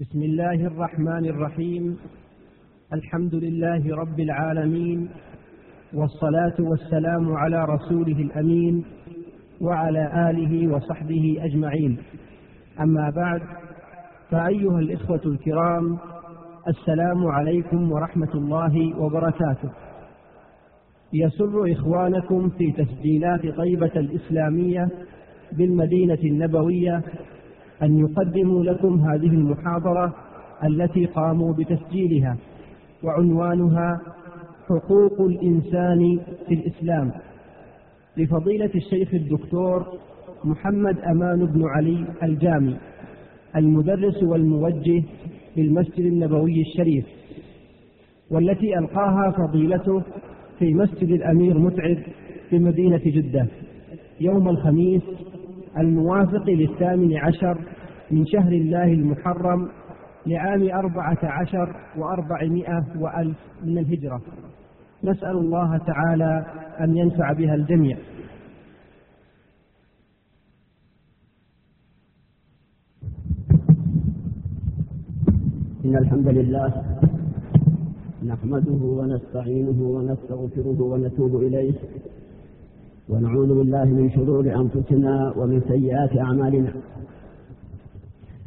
بسم الله الرحمن الرحيم. الحمد لله رب العالمين والصلاة والسلام على رسوله الأمين وعلى آله وصحبه أجمعين. أما بعد فأيها الإخوة الكرام السلام عليكم ورحمة الله وبركاته. يسر إخوانكم في تسجيلات طيبة الإسلامية بالمدينة النبوية أن يقدموا لكم هذه المحاضرة التي قاموا بتسجيلها وعنوانها حقوق الإنسان في الإسلام. لفضيلة الشيخ الدكتور محمد أمان بن علي الجامي المدرس والموجه بالمسجد النبوي الشريف والتي ألقاها فضيلته في مسجد الأمير متعب بمدينة جدة يوم الخميس الموافق للثامن عشر من شهر الله المحرم لعام أربعة عشر وأربعمائة وألف من الهجرة. نسأل الله تعالى أن ينفع بها الجميع. إن الحمد لله نحمده ونستعينه ونستغفره ونتوب إليه ونعوذ بالله من شرور أنفسنا ومن سيئات أعمالنا.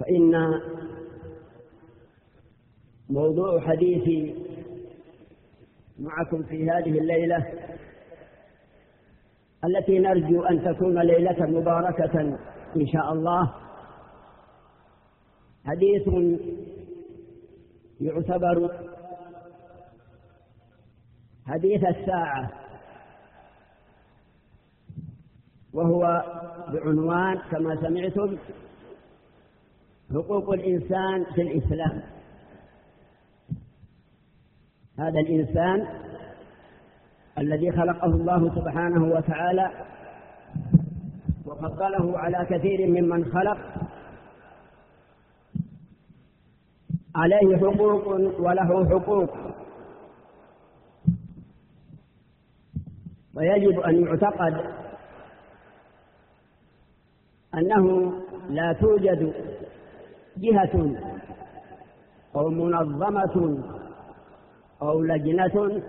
فإن موضوع حديثي معكم في هذه الليلة التي نرجو أن تكون ليلة مباركة إن شاء الله حديث يعتبر حديث الساعة وهو بعنوان كما سمعتم حقوق الإنسان في الإسلام. هذا الإنسان الذي خلقه الله سبحانه وتعالى وفضله على كثير ممن خلق عليه حقوق وله حقوق. ويجب أن يعتقد أنه لا توجد جهة أو منظمة أو لجنة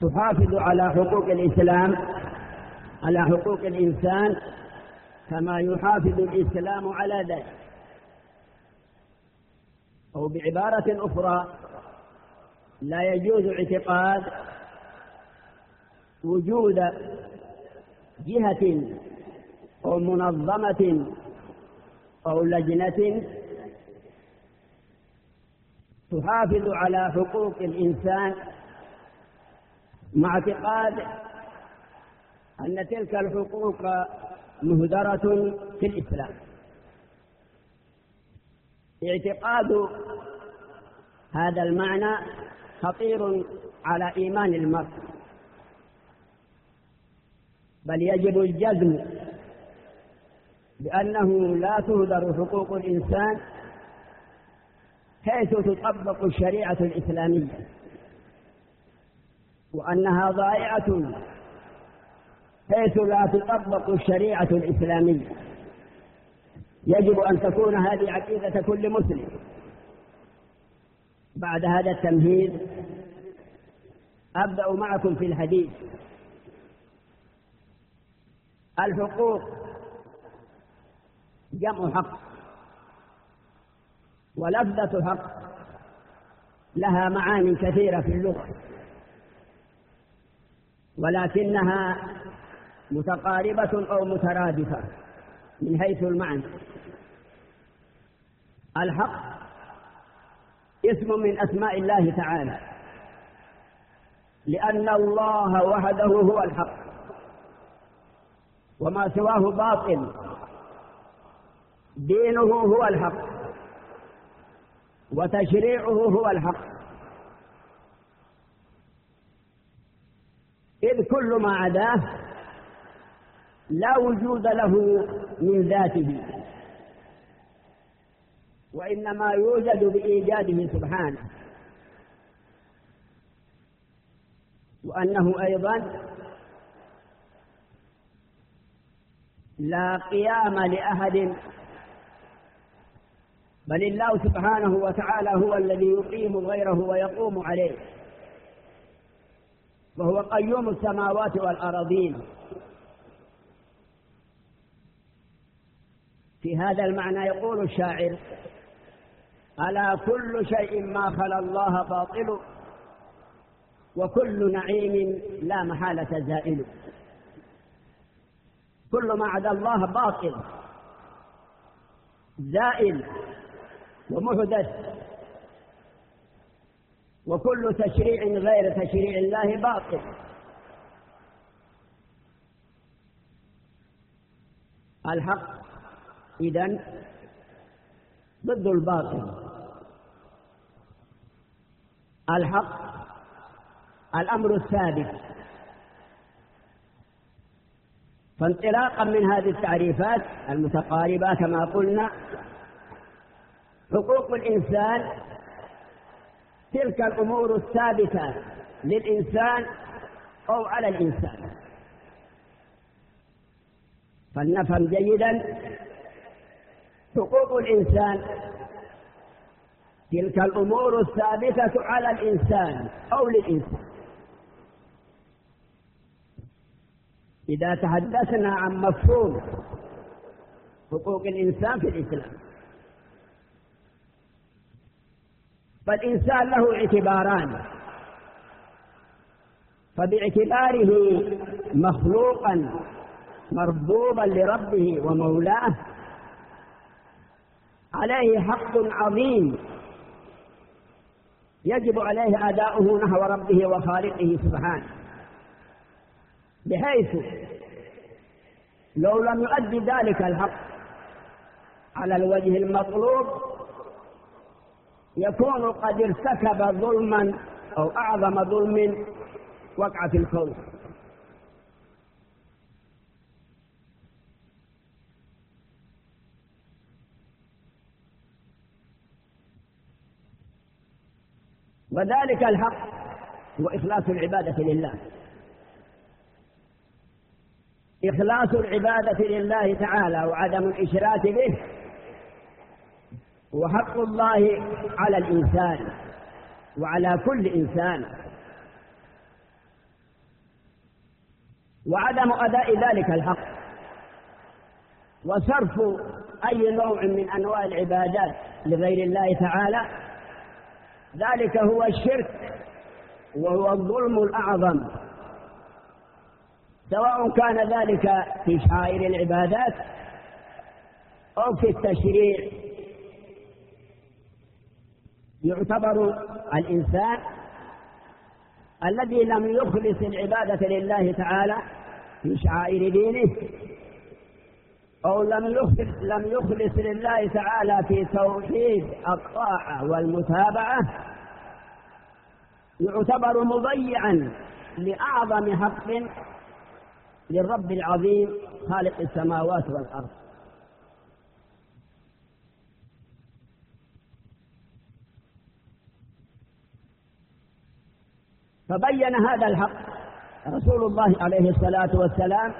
تحافظ على حقوق الإسلام على حقوق الإنسان كما يحافظ الإسلام على ذلك. أو بعبارة أخرى لا يجوز اعتقاد وجود جهة أو منظمة أو لجنة تحافظ على حقوق الإنسان مع اعتقاد أن تلك الحقوق مهدرة في الإسلام. اعتقاد هذا المعنى خطير على إيمان المرء بل يجب الجزم بأنه لا تهدر حقوق الإنسان حيث تطبق الشريعة الإسلامية وأنها ضائعة حيث لا تطبق الشريعة الإسلامية. يجب أن تكون هذه عقيدة كل مسلم. بعد هذا التمهيد أبدأ معكم في الحديث. الحقوق جمع حق ولفظة حق لها معاني كثيرة في اللغة ولكنها متقاربة أو مترادفة من حيث المعنى الحق اسم من أسماء الله تعالى لأن الله وحده هو الحق وما سواه باطل دينه هو الحق وتشريعه هو الحق. إذ كل ما عداه لا وجود له من ذاته وإنما يوجد بإيجاده سبحانه وأنه أيضا لا قيام لأحد بل الله سبحانه وتعالى هو الذي يقيم غيره ويقوم عليه. وهو قيوم السماوات والأراضين في هذا المعنى يقول الشاعر ألا كل شيء ما خلا الله باطل وكل نعيم لا محالة زائل. كل ما عدا الله باطل زائل. ومحدث. وكل تشريع غير تشريع الله باطل. الحق إذن ضد الباطل. الحق الأمر الثابت. فانطلاقا من هذه التعريفات المتقاربة كما قلنا حقوق الإنسان تلك الأمور الثابتة للإنسان أو على الإنسان. فلنفهم جيدا حقوق الإنسان تلك الأمور الثابتة على الإنسان أو للإنسان. إذا تحدثنا عن مفهوم حقوق الإنسان في الإسلام فالإنسان له اعتباران. فباعتباره مخلوقا مربوبا لربه ومولاه عليه حق عظيم يجب عليه أداؤه نحو ربه وخالقه سبحانه. بحيث لو لم يؤدي ذلك الحق على الوجه المطلوب يكون قد ارتكب ظلما أو أعظم ظلم وقع في الكون. وذلك الحق هو إخلاص العبادة لله. إخلاص العبادة لله تعالى وعدم الإشراك به وحق الله على الإنسان وعلى كل إنسان. وعدم أداء ذلك الحق. وصرف أي نوع من أنواع العبادات لغير الله تعالى. ذلك هو الشرك وهو الظلم الأعظم. سواء كان ذلك في شعائر العبادات أو في التشريع يعتبر الإنسان الذي لم يخلص العبادة لله تعالى في شعائر دينه أو لم يخلص, لم يخلص لله تعالى في توحيد الطاعة والمتابعة يعتبر مضيعا لأعظم حق للرب العظيم خالق السماوات والأرض. فبين هذا الحق. رسول الله عليه الصلاة والسلام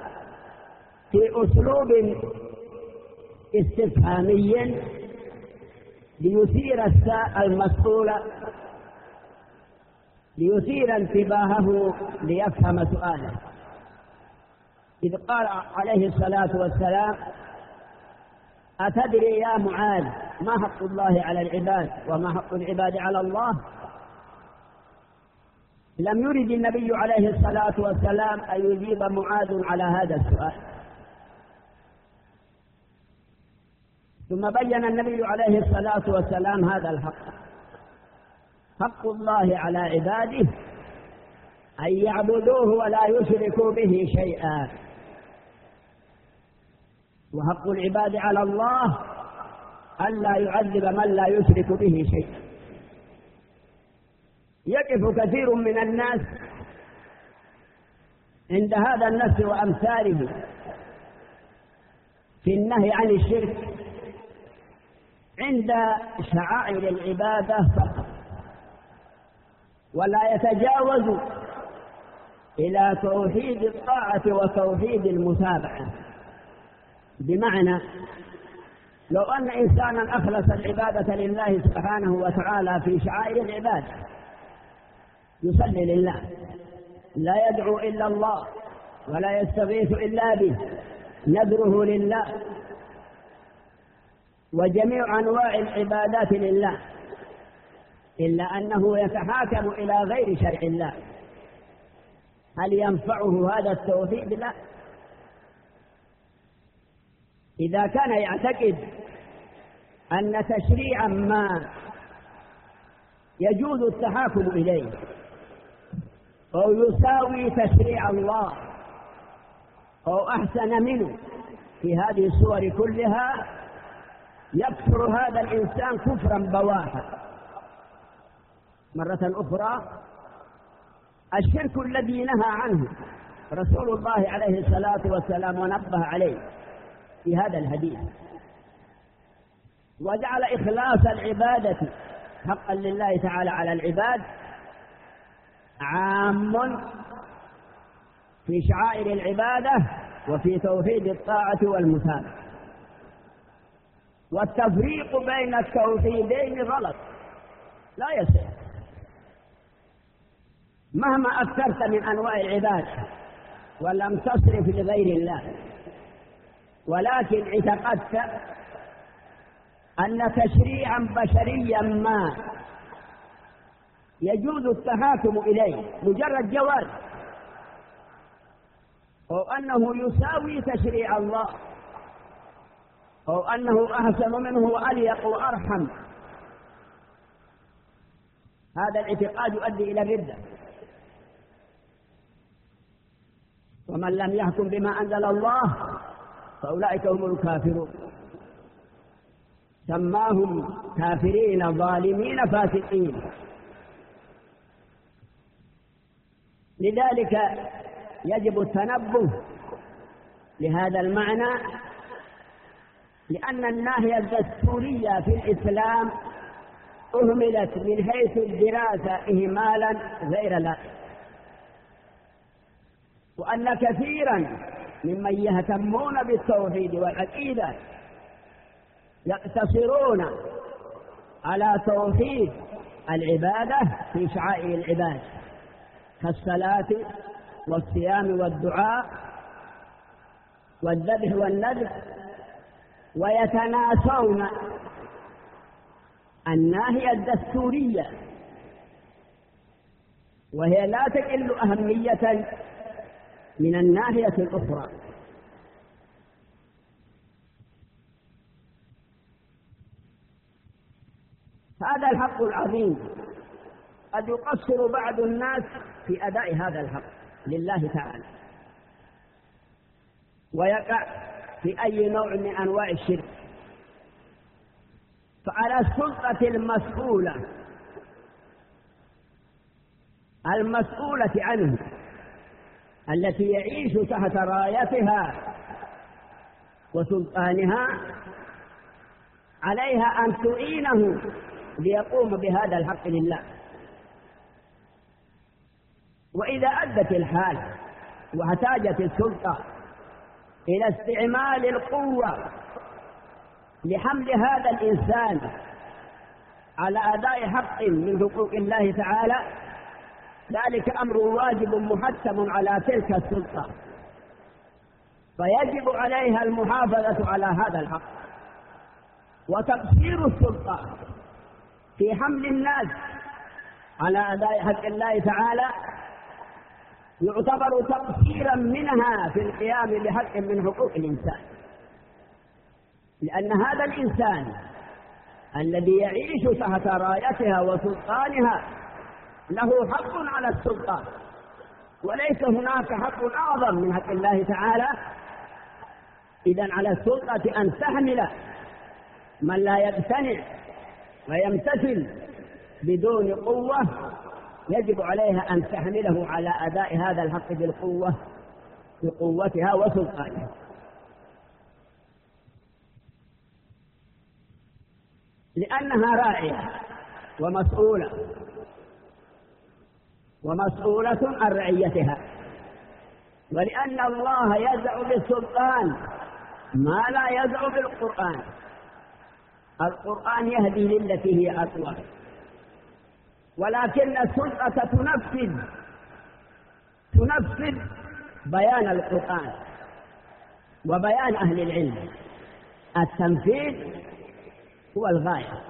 في أسلوب استفهامي ليثير المسؤول ليثير انتباهه ليفهم سؤاله. إذ قال عليه الصلاة والسلام أتدري يا معاذ ما حق الله على العباد وما حق العباد على الله؟ لم يرد النبي عليه الصلاة والسلام أن يجيب معاذ على هذا السؤال. ثم بين النبي عليه الصلاة والسلام هذا الحق. حق الله على عباده أن يعبدوه ولا يشركوا به شيئا. وحق العباد على الله ألا يعذب من لا يشرك به شيئا. يقف كثير من الناس عند هذا النفس وأمثاله في النهي عن الشرك عند شعائر العبادة فقط. ولا يتجاوز إلى توحيد الطاعة وتوحيد المتابعة. بمعنى لو أن إنسانا أخلص العبادة لله سبحانه وتعالى في شعائر العبادة يصلي لله. لا يدعو إلا الله ولا يستغيث إلا به. نذره لله. وجميع أنواع العبادات لله. إلا أنه يتحاكم إلى غير شرع الله. هل ينفعه هذا التوحيد لا. إذا كان يعتقد أن تشريعا ما يجوز التحاكم إليه أو يساوي تشريع الله أو أحسن منه. في هذه الصور كلها يكفر هذا الإنسان كفرا بواحا. مرة أخرى الشرك الذي نهى عنه رسول الله عليه الصلاة والسلام ونبه عليه في هذا الحديث. وجعل إخلاص العبادة حقا لله تعالى على العباد عام في شعائر العبادة وفي توحيد الطاعة والمتابعة والتفريق بين التوحيدين غلط. لا يصح. مهما أكثرت من أنواع العبادة ولم تصرف لغير الله ولكن اعتقدت أن تشريعا بشريا ما يجوز التحاكم إليه مجرد جواز. أو أنه يساوي تشريع الله. أو أنه أحسن منه وأليق وأرحم. هذا الاعتقاد يؤدي إلى الردة ومن لم يحكم بما أنزل الله فأولئك هم الكافرون. سماهم كافرين ظالمين فاسقين. لذلك يجب التنبه لهذا المعنى لأن الناحية الدستورية في الإسلام أهملت من حيث الدراسة إهمالا غير لائق. وأن كثيرا ممن يهتمون بالتوحيد والعقيدة يقتصرون على توحيد العبادة في شعائر العباد. كالصلاة والصيام والدعاء والذبح والنذر ويتناسون. الناهية الدستورية وهي لا تقل أهمية من الناحية الأخرى. هذا الحق العظيم. قد يقصر بعض الناس في أداء هذا الحق لله تعالى. ويقع في أي نوع من أنواع الشرك. فعلى السلطة المسؤولة المسؤولة عنه التي يعيش تحت رايتها وسلطانها عليها أن تعينه ليقوم بهذا الحق لله. وإذا أدت الحال واحتاجت السلطة إلى استعمال القوة لحمل هذا الإنسان على أداء حق من حقوق الله تعالى ذلك أمر واجب محتم على تلك السلطة. فيجب عليها المحافظة على هذا الحق. وتقصير السلطة في حمل الناس على أداء حق الله تعالى يعتبر تقصيرا منها في القيام بحق من حقوق الإنسان. لأن هذا الإنسان الذي يعيش تحت رايتها وسلطانها له حق على السلطان وليس هناك حق أعظم من حق الله تعالى. إذا على السلطة أن تحمل من لا يقتنع ويمتثل بدون قوة يجب عليها أن تحمله على أداء هذا الحق بالقوة بقوتها وسلطانها. لأنها راعية ومسؤولة ومسؤولة عن رعيتها. ولأن الله يزع بالسلطان ما لا يزع بالقرآن. القرآن يهدي للتي هي أقوى. ولكن السلطة تنفذ تنفذ بيان القرآن وبيان أهل العلم. التنفيذ هو الغاية.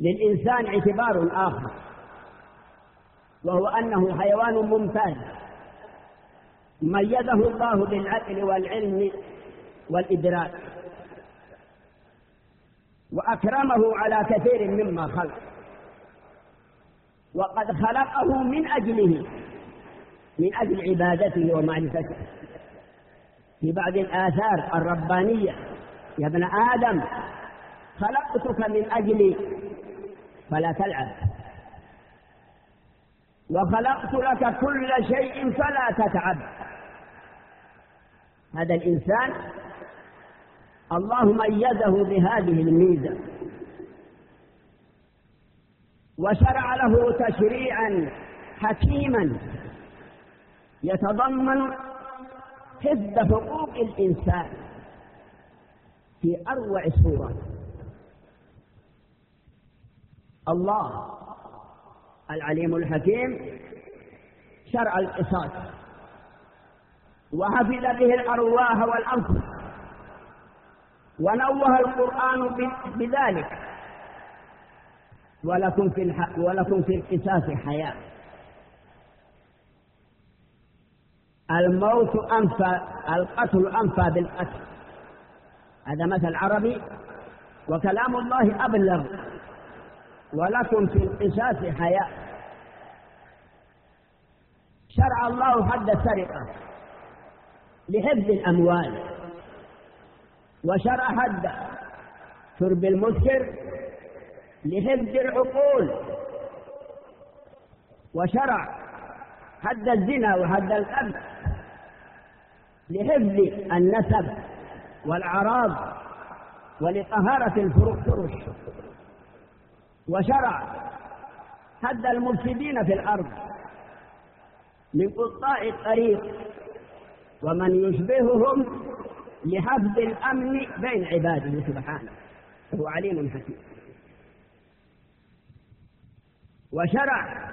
للإنسان اعتبار آخر. وهو أنه حيوان ممتاز. ميزه الله بالعقل والعلم والإدراك. وأكرمه على كثير مما خلق. وقد خلقه من أجله من أجل عبادته ومعرفته. في بعض الآثار الربانية يا ابن آدم خلقتك من أجلي فلا تلعب. وخلقت لك كل شيء فلا تتعب. هذا الإنسان الله ميزه بهذه الميزة. وشرع له تشريعا حكيما يتضمن حفظ حقوق الإنسان في أروع صورة الله العليم الحكيم شرع القصاص. وحفظ به الأرواح والأنفس ونوه القرآن بذلك. ولكم في الح... ولكم في القصاص حياة. الموت أنفى القتل أنفى بالقتل. هذا مثل عربي. وكلام الله أبلغ. ولكم في القصاص حياة. شرع الله حد السرقة لحفظ الأموال. وشرع حد شرب المسكر لحفظ العقول. وشرع حد الزنا وحد الأب لحفظ النسب والأعراض ولطهارة الفرش وشرع حد المفسدين في الأرض. من قطاع الطريق ومن يشبههم لحفظ الأمن بين عباده سبحانه. هو عليم حكيم. وشرع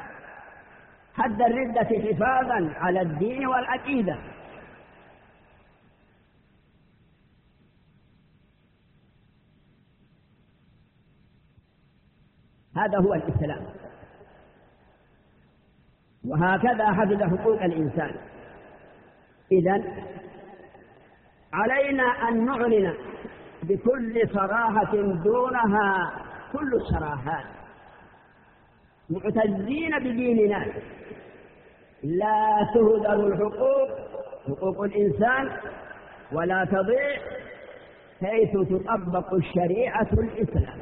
حد الردة حفاظا على الدين والعقيدة. هذا هو الإسلام. وهكذا حفظ حقوق الإنسان. إذا علينا أن نعلن بكل صراحة دونها كل الصراحات. معتزين بديننا لا تهدر الحقوق حقوق الإنسان ولا تضيع حيث تطبق الشريعة الإسلام.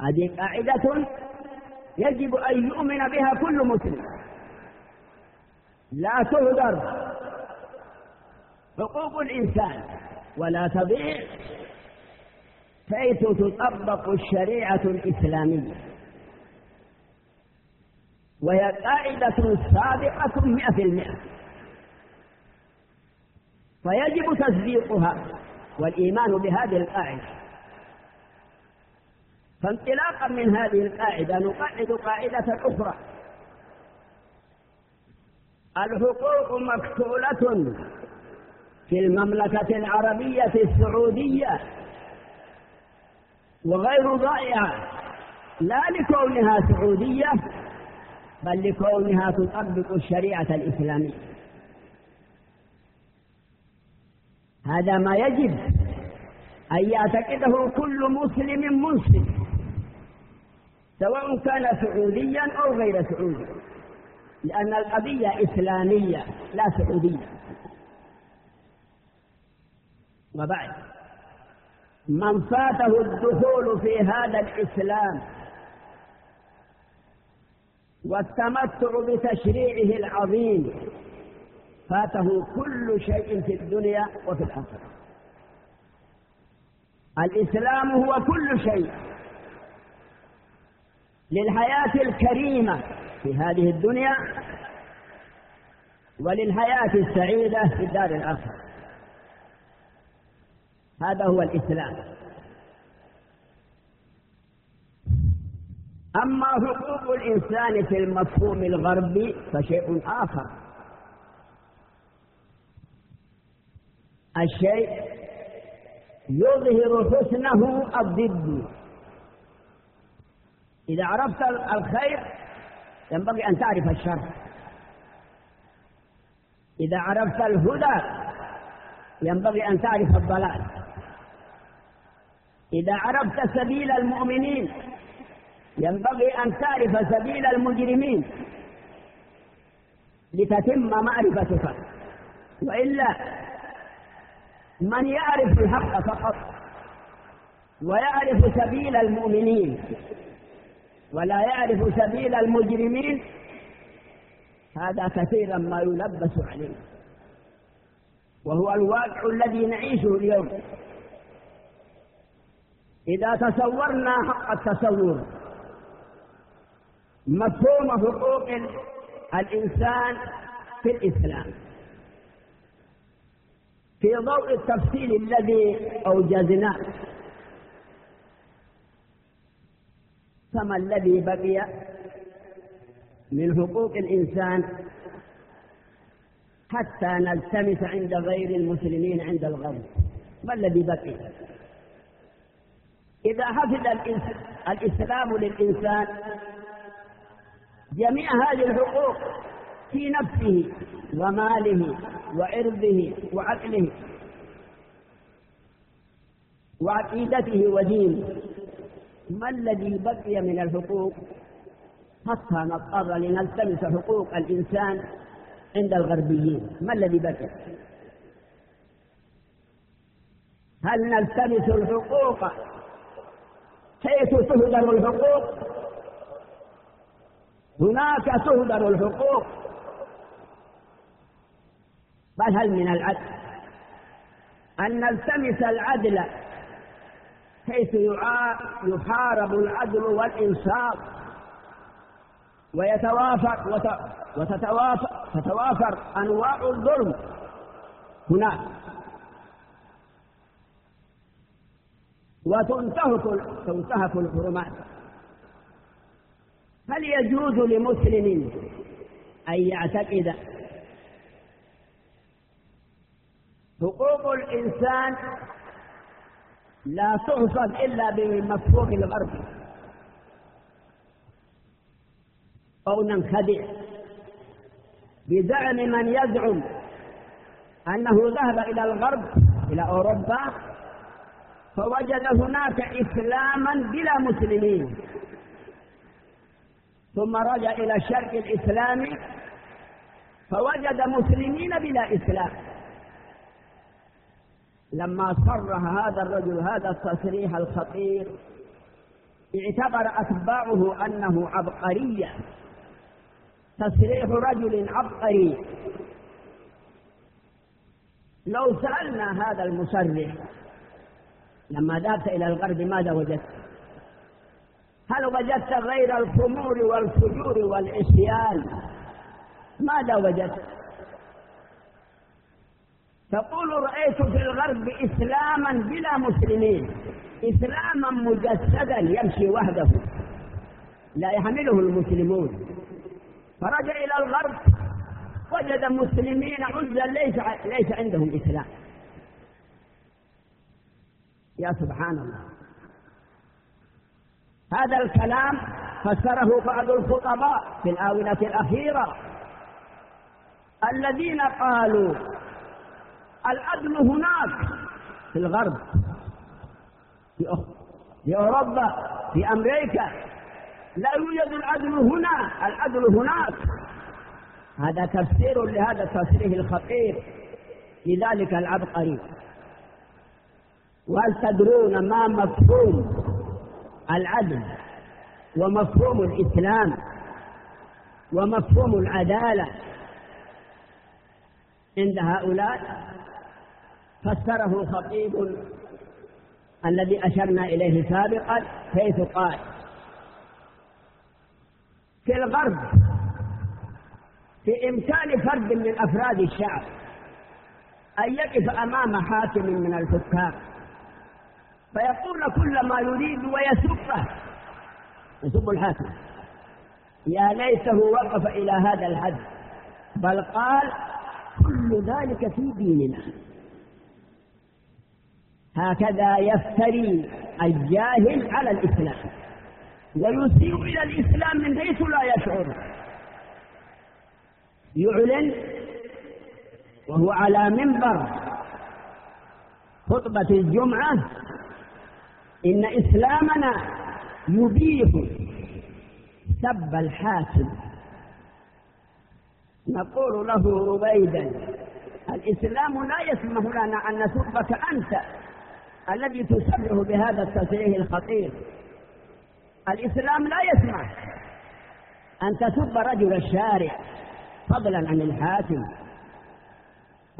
هذه قاعدة يجب أن يؤمن بها كل مسلم. لا تهدر حقوق الإنسان ولا تضيع حيث تطبق الشريعة الإسلامية. وهي قاعدة صادقة مئة في المئة. فيجب تصديقها والإيمان بهذه القاعدة. فانطلاقا من هذه القاعدة نقعد قاعدة أخرى. الحقوق مكفولة في المملكة العربية السعودية وغير ضائعة لا لكونها سعودية بل لكونها تطبق الشريعة الإسلامية. هذا ما يجب أن يعتقده كل مسلم مسلم. سواء كان سعوديا أو غير سعودي. لأن القضية إسلامية لا سعودية. وبعد من فاته الدخول في هذا الإسلام والتمتع بتشريعه العظيم فاته كل شيء في الدنيا وفي الآخرة. الإسلام هو كل شيء. للحياة الكريمة في هذه الدنيا وللحياة السعيدة في الدار الآخرة. هذا هو الإسلام. أما حقوق الإنسان في المفهوم الغربي فشيء آخر. الشيء يظهر حسنه الضد. إذا عرفت الخير ينبغي أن تعرف الشر. إذا عرفت الهدى ينبغي أن تعرف الضلال. إذا عرفت سبيل المؤمنين ينبغي أن تعرف سبيل المجرمين. لتتم معرفتك. وإلا من يعرف الحق فقط ويعرف سبيل المؤمنين. ولا يعرف سبيل المجرمين. هذا كثيرا ما يلبس عليه. وهو الواقع الذي نعيشه اليوم. إذا تصورنا حق التصور مفهوم حقوق الإنسان في الإسلام. في ضوء التفصيل الذي أوجزناه. فما الذي بقي من حقوق الإنسان حتى نلتمس عند غير المسلمين عند الغرب. ما الذي بقي؟ إذا حفظ الإسلام للإنسان جميع هذه الحقوق في نفسه وماله وعرضه وعقله وعقيدته ودينه. ما الذي بقي من الحقوق؟ حتى نضطر لنلتمس حقوق الإنسان عند الغربيين. ما الذي بقي؟ هل نلتمس الحقوق حيث تهدر الحقوق؟ هناك تهدر الحقوق. بل هل من العدل؟ أن نلتمس العدل حيث يحارب العدل والإنصاف. ويتوافر وتتوافر تتوافر أنواع الظلم هناك. وتنتهك تنتهك الحرمات. هل يجوز لمسلم أن يعتقد حقوق الإنسان لا تحصد إلا بمفهوم الغرب. أو ننخدع بزعم من يزعم أنه ذهب إلى الغرب إلى أوروبا فوجد هناك إسلاما بلا مسلمين. ثم رجع إلى الشرق الإسلامي فوجد مسلمين بلا إسلام. لما صرح هذا الرجل هذا التصريح الخطير اعتبر أتباعه أنه عبقرية تصريح رجل عبقري. لو سألنا هذا المصرح لما ذهبت إلى الغرب ماذا وجدت؟ هل وجدت غير الخمور والفجور والعصيان؟ ماذا وجدت؟ تقول رأيت في الغرب إسلاما بلا مسلمين. إسلاما مجسدا يمشي وحده. لا يحمله المسلمون. فرجع إلى الغرب وجد مسلمين عزا ليس ليس عندهم إسلام. يا سبحان الله هذا الكلام فسره بعض الخطباء في الآونة الأخيرة. الذين قالوا العدل هناك في الغرب في أوروبا في أمريكا. لا يوجد العدل هنا العدل هناك. هذا تفسير لهذا التصريح الخطير لذلك العبقري. وهل تدرون ما مفهوم العدل ومفهوم الإسلام ومفهوم العدالة عند هؤلاء؟ فسره الخطيب الذي أشرنا إليه سابقا حيث قال في الغرب في إمكان فرد من أفراد الشعب أن يقف أمام حاكم من الحكام فيقول كل ما يريد ويسبه. يسب الحاكم. يا ليته وقف إلى هذا الحد بل قال كل ذلك في ديننا. هكذا يفتري الجاهل على الإسلام. ويسيء إلى الإسلام من حيث لا يشعر. يعلن وهو على منبر خطبة الجمعة إن إسلامنا يبيح سب الحاكم. نقول له ربيدا الإسلام لا يسمح لنا أن نسبك أنت. الذي تسبه بهذا التصريح الخطير. الإسلام لا يسمح أن تسب رجل الشارع فضلا عن الحاكم.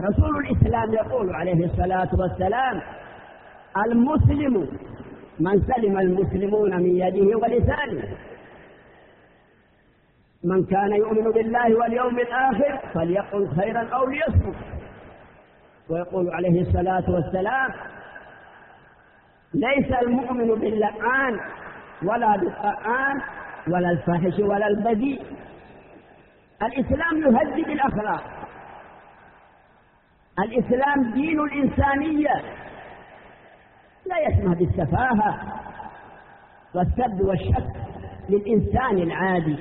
رسول الإسلام يقول عليه الصلاة والسلام المسلم من سلم المسلمون من يده ولسانه من كان يؤمن بالله واليوم الآخر فليقل خيرا أو ليصمت. ويقول عليه الصلاة والسلام ليس المؤمن باللعان ولا بالطعان ولا الفاحش ولا البذيء. الإسلام يهذب الأخلاق. الإسلام دين الإنسانية. لا يسمح بالسفاهة والسب والشك للإنسان العادي.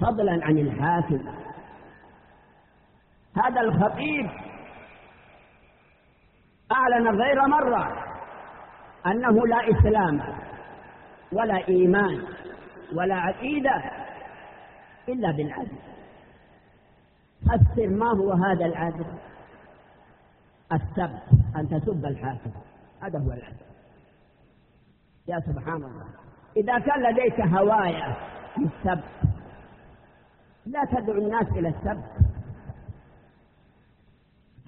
فضلا عن الحاكم. هذا الخطيب أعلن غير مرة أنه لا إسلام ولا إيمان ولا عقيدة إلا بالعدل. فسر ما هو هذا العدل؟ السب أن تسب الحاكم. هذا هو العدل. يا سبحان الله. إذا كان لديك هواية السب لا تدعو الناس إلى السب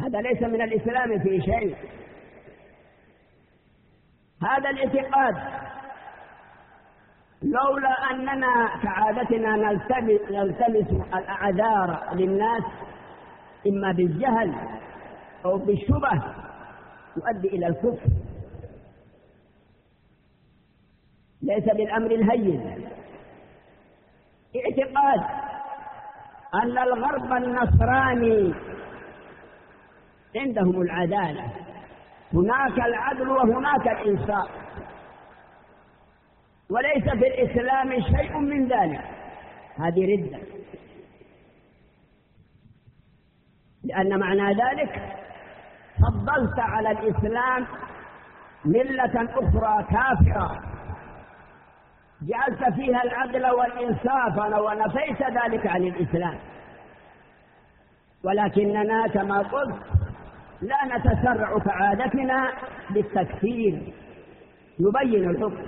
هذا ليس من الإسلام في شيء. هذا الاعتقاد. لولا أننا كعادتنا نلتمس, الأعذار للناس إما بالجهل أو بالشبه يؤدي إلى الكفر. ليس بالأمر الهين. اعتقاد أن الغرب النصراني عندهم العدالة. هناك العدل وهناك الإنصاف. وليس في الإسلام شيء من ذلك. هذه ردة. لأن معنى ذلك فضلت على الإسلام ملة أخرى كافرة. جعلت فيها العدل والإنصاف. ونفيت ذلك عن الإسلام. ولكننا كما قلت لا نتسرع كعادتنا بالتكفير. نبين الحكم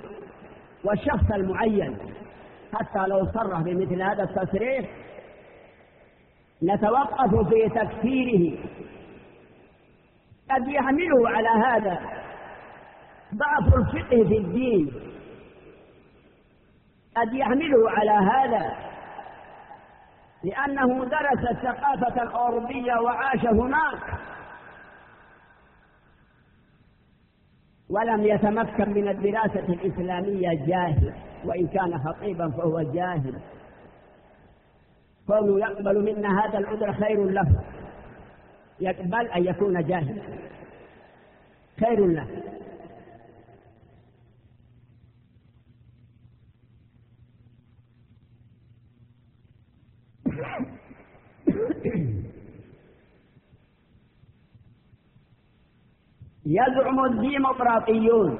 والشخص المعين. حتى لو صرح بمثل هذا التصريح نتوقف في تكفيره. قد يحمله على هذا ضعف الفقه في الدين. قد يحمله على هذا لأنه درس الثقافة الأوروبية وعاش هناك. ولم يتمكن من الدراسة الإسلامية جاهل وإن كان خطيبا فهو جاهل. كونه يقبل منا هذا العذر خير له. يقبل أن يكون جاهلا. خير له. يزعم الديمقراطيون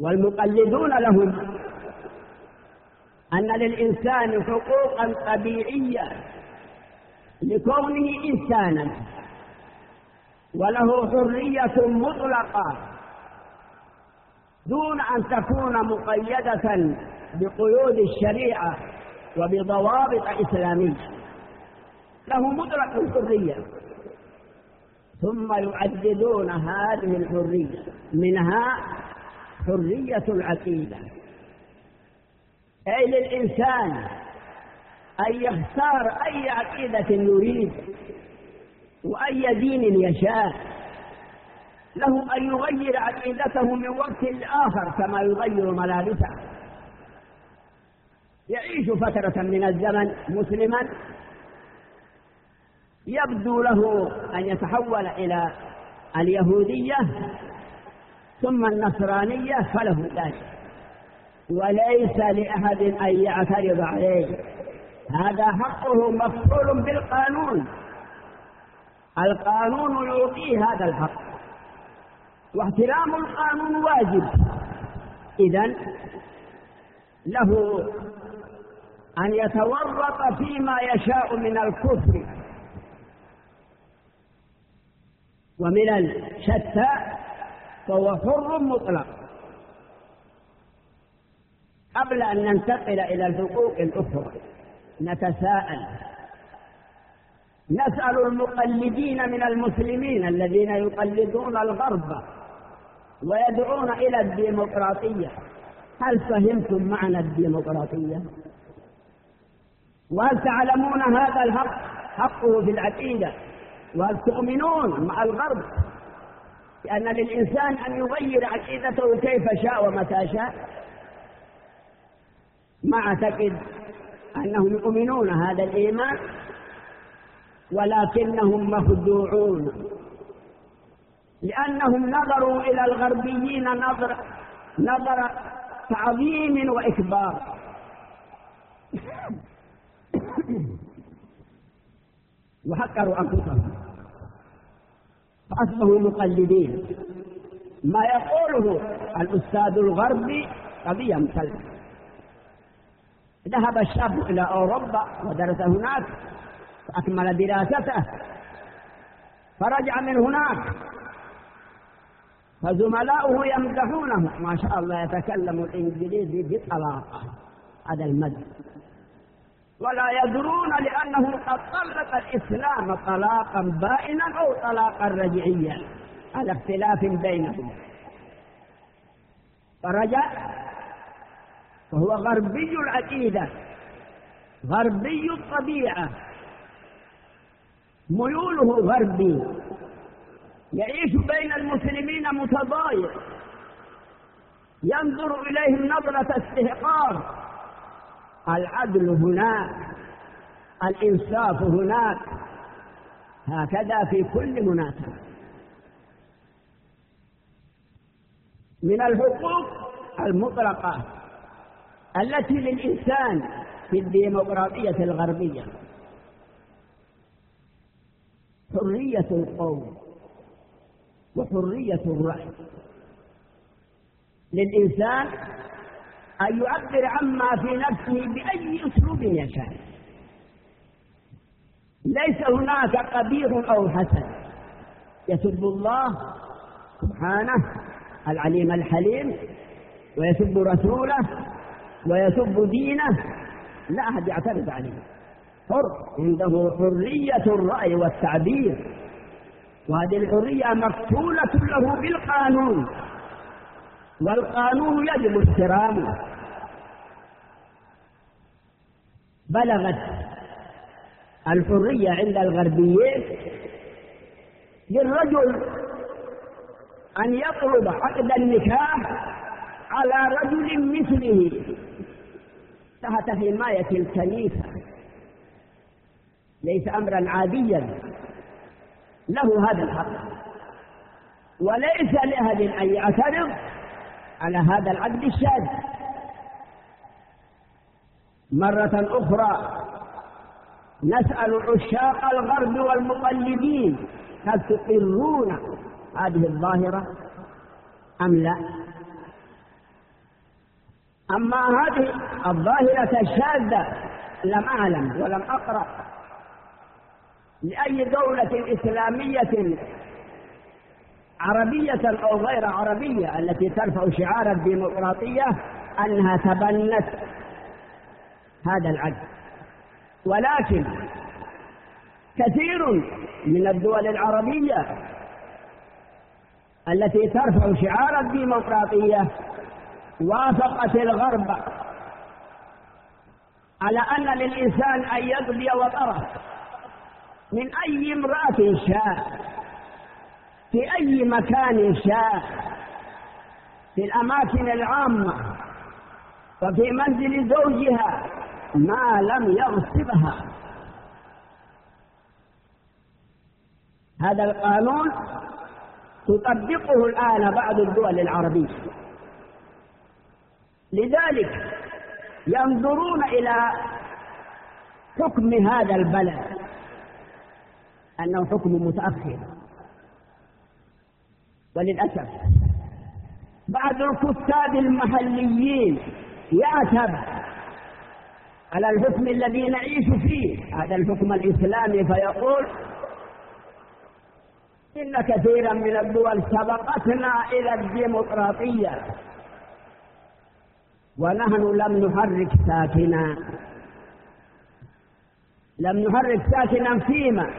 والمقلدون لهم أن للإنسان حقوقا طبيعية لكونه إنسانا وله حرية مطلقة دون أن تكون مقيدة بقيود الشريعة وبضوابط إسلامية. له مطلق الحرية. ثم يعددون هذه الحرية منها حرية العقيدة. أي للإنسان أن يختار أي عقيدة يريد وأي دين يشاء. له أن يغير عقيدته من وقت لآخر كما يغير ملابسه. يعيش فترة من الزمن مسلما يبدو له أن يتحول إلى اليهودية ثم النصرانية فله ذلك. وليس لأحد أن يعترض عليه. هذا حقه مفعول بالقانون. القانون يعطيه هذا الحق. واحترام القانون واجب. إذا له أن يتورط فيما يشاء من الكفر. ومن الشتى فهو حر مطلق. قبل أن ننتقل إلى الحقوق الأخرى نتساءل. نسأل المقلدين من المسلمين الذين يقلدون الغرب ويدعون إلى الديمقراطية. هل فهمتم معنى الديمقراطية؟ وهل تعلمون هذا الحق؟ حقه في العقيدة. وهل تؤمنون مع الغرب لأن للإنسان أن يغير عقيدته كيف شاء ومتى شاء. ما أعتقد أنهم يؤمنون هذا الإيمان ولكنهم مخدوعون. لأنهم نظروا إلى الغربيين نظر نظر تعظيم وإكبار. وحقروا أنفسهم. فأصبحوا مقلدين. ما يقوله الأستاذ الغربي قضية مسلمة ذهب الشاب إلى أوروبا ودرس هناك فأكمل دراسته. فرجع من هناك. فزملاؤه يمدحونه. ما شاء الله يتكلم الإنجليزي بطلاقة. هذا المد. ولا يدرون لأنه قد طلق الإسلام طلاقا بائنا أو طلاقا رجعيا. على اختلاف بينهم. فرجع وهو غربي العقيدة غربي الطبيعة. ميوله غربي. يعيش بين المسلمين متضايق ينظر إليهم نظرة استحقار العدل هناك الإنصاف هناك هكذا في كل مناسبة. من الحقوق المطلقة التي للإنسان في الديمقراطية الغربية حرية القول وحرية الرأي. للإنسان أن يعبر عما في نفسه بأي أسلوب يشاء. ليس هناك قبيح أو حسن. يسب الله سبحانه العليم الحليم ويسب رسوله ويسب دينه. لا أحد يعترض عليه. حر عنده حرية الرأي والتعبير. وهذه الحرية مقتولة له بالقانون. والقانون يجب احترامه بلغت الحرية عند الغربيين للرجل أن يطلب عقد النكاح على رجل مثله. تحت حماية الكنيسة. ليس أمرا عاديا. له هذا الحق. وليس لأحد أن يعترض. على هذا العقد الشاذ. مرة أخرى نسأل عشاق الغرب والمقلدين هل تقرون هذه الظاهرة أم لا؟ أما هذه الظاهرة الشاذة لم أعلم ولم أقرأ. لأي دولة إسلامية عربية أو غير عربية التي ترفع شعار الديمقراطية أنها تبنت هذا العدل ولكن كثير من الدول العربية التي ترفع شعار الديمقراطية وافقت الغرب على أن للإنسان أن يقضي وطره من أي امرأة شاء. في أي مكان شاء في الأماكن العامة وفي منزل زوجها ما لم يغصبها. هذا القانون تطبقه الآن بعض الدول العربية. لذلك ينظرون إلى حكم هذا البلد أنه حكم متأخر. وللأسف بعض الكتاب المحليين يعتب على الحكم الذي نعيش فيه. هذا الحكم الإسلامي فيقول إن كثيرا من الدول سبقتنا إلى الديمقراطية ونحن لم نحرك ساكنا. لم نحرك ساكنا فيما؟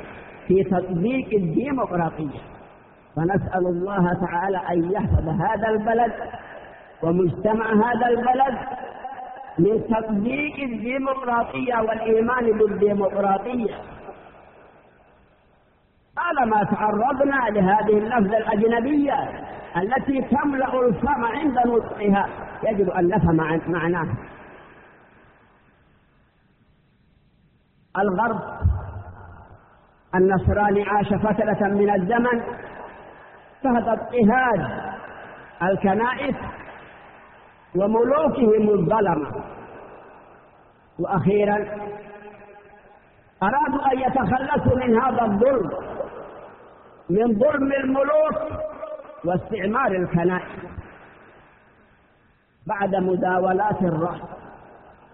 في تطبيق الديمقراطية. فنسأل الله تعالى أن يحفظ هذا البلد ومجتمع هذا البلد من تطبيق الديمقراطية والإيمان بالديمقراطية. طالما تعرضنا لهذه اللفظة الأجنبية التي تملأ الفم عند نطقها. يجب أن نفهم معناها الغرب النصراني عاش فترة من الزمن تحت اضطهاد الكنائس وملوكهم الظلمة وأخيرا أرادوا أن يتخلصوا من هذا الظلم من ظلم الملوك واستعمار الكنائس. بعد مداولات الرأي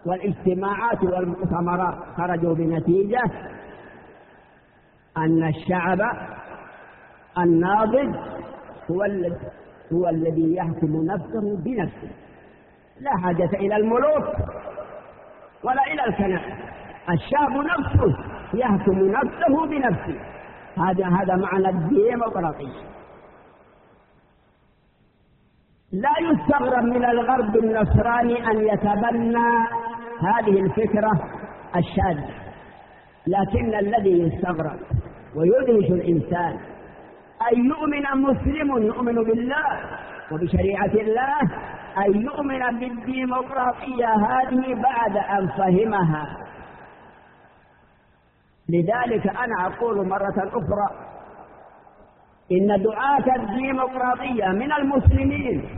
والاجتماعات والمؤتمرات خرجوا بنتيجة أن الشعب الناضج هو الذي هو الذي يحكم نفسه بنفسه. لا حاجة إلى الملوك ولا إلى الكنائس. الشعب نفسه يحكم نفسه بنفسه. هذا هذا معنى الديمقراطية. لا يستغرب من الغرب النصراني أن يتبنى هذه الفكرة الشاذة. لكن الذي يستغرب ويدهش الإنسان أن يؤمن مسلم يؤمن بالله وبشريعة الله أن يؤمن بالديمقراطية هذه بعد أن فهمها. لذلك أنا أقول مرة أخرى إن دعاة الديمقراطية من المسلمين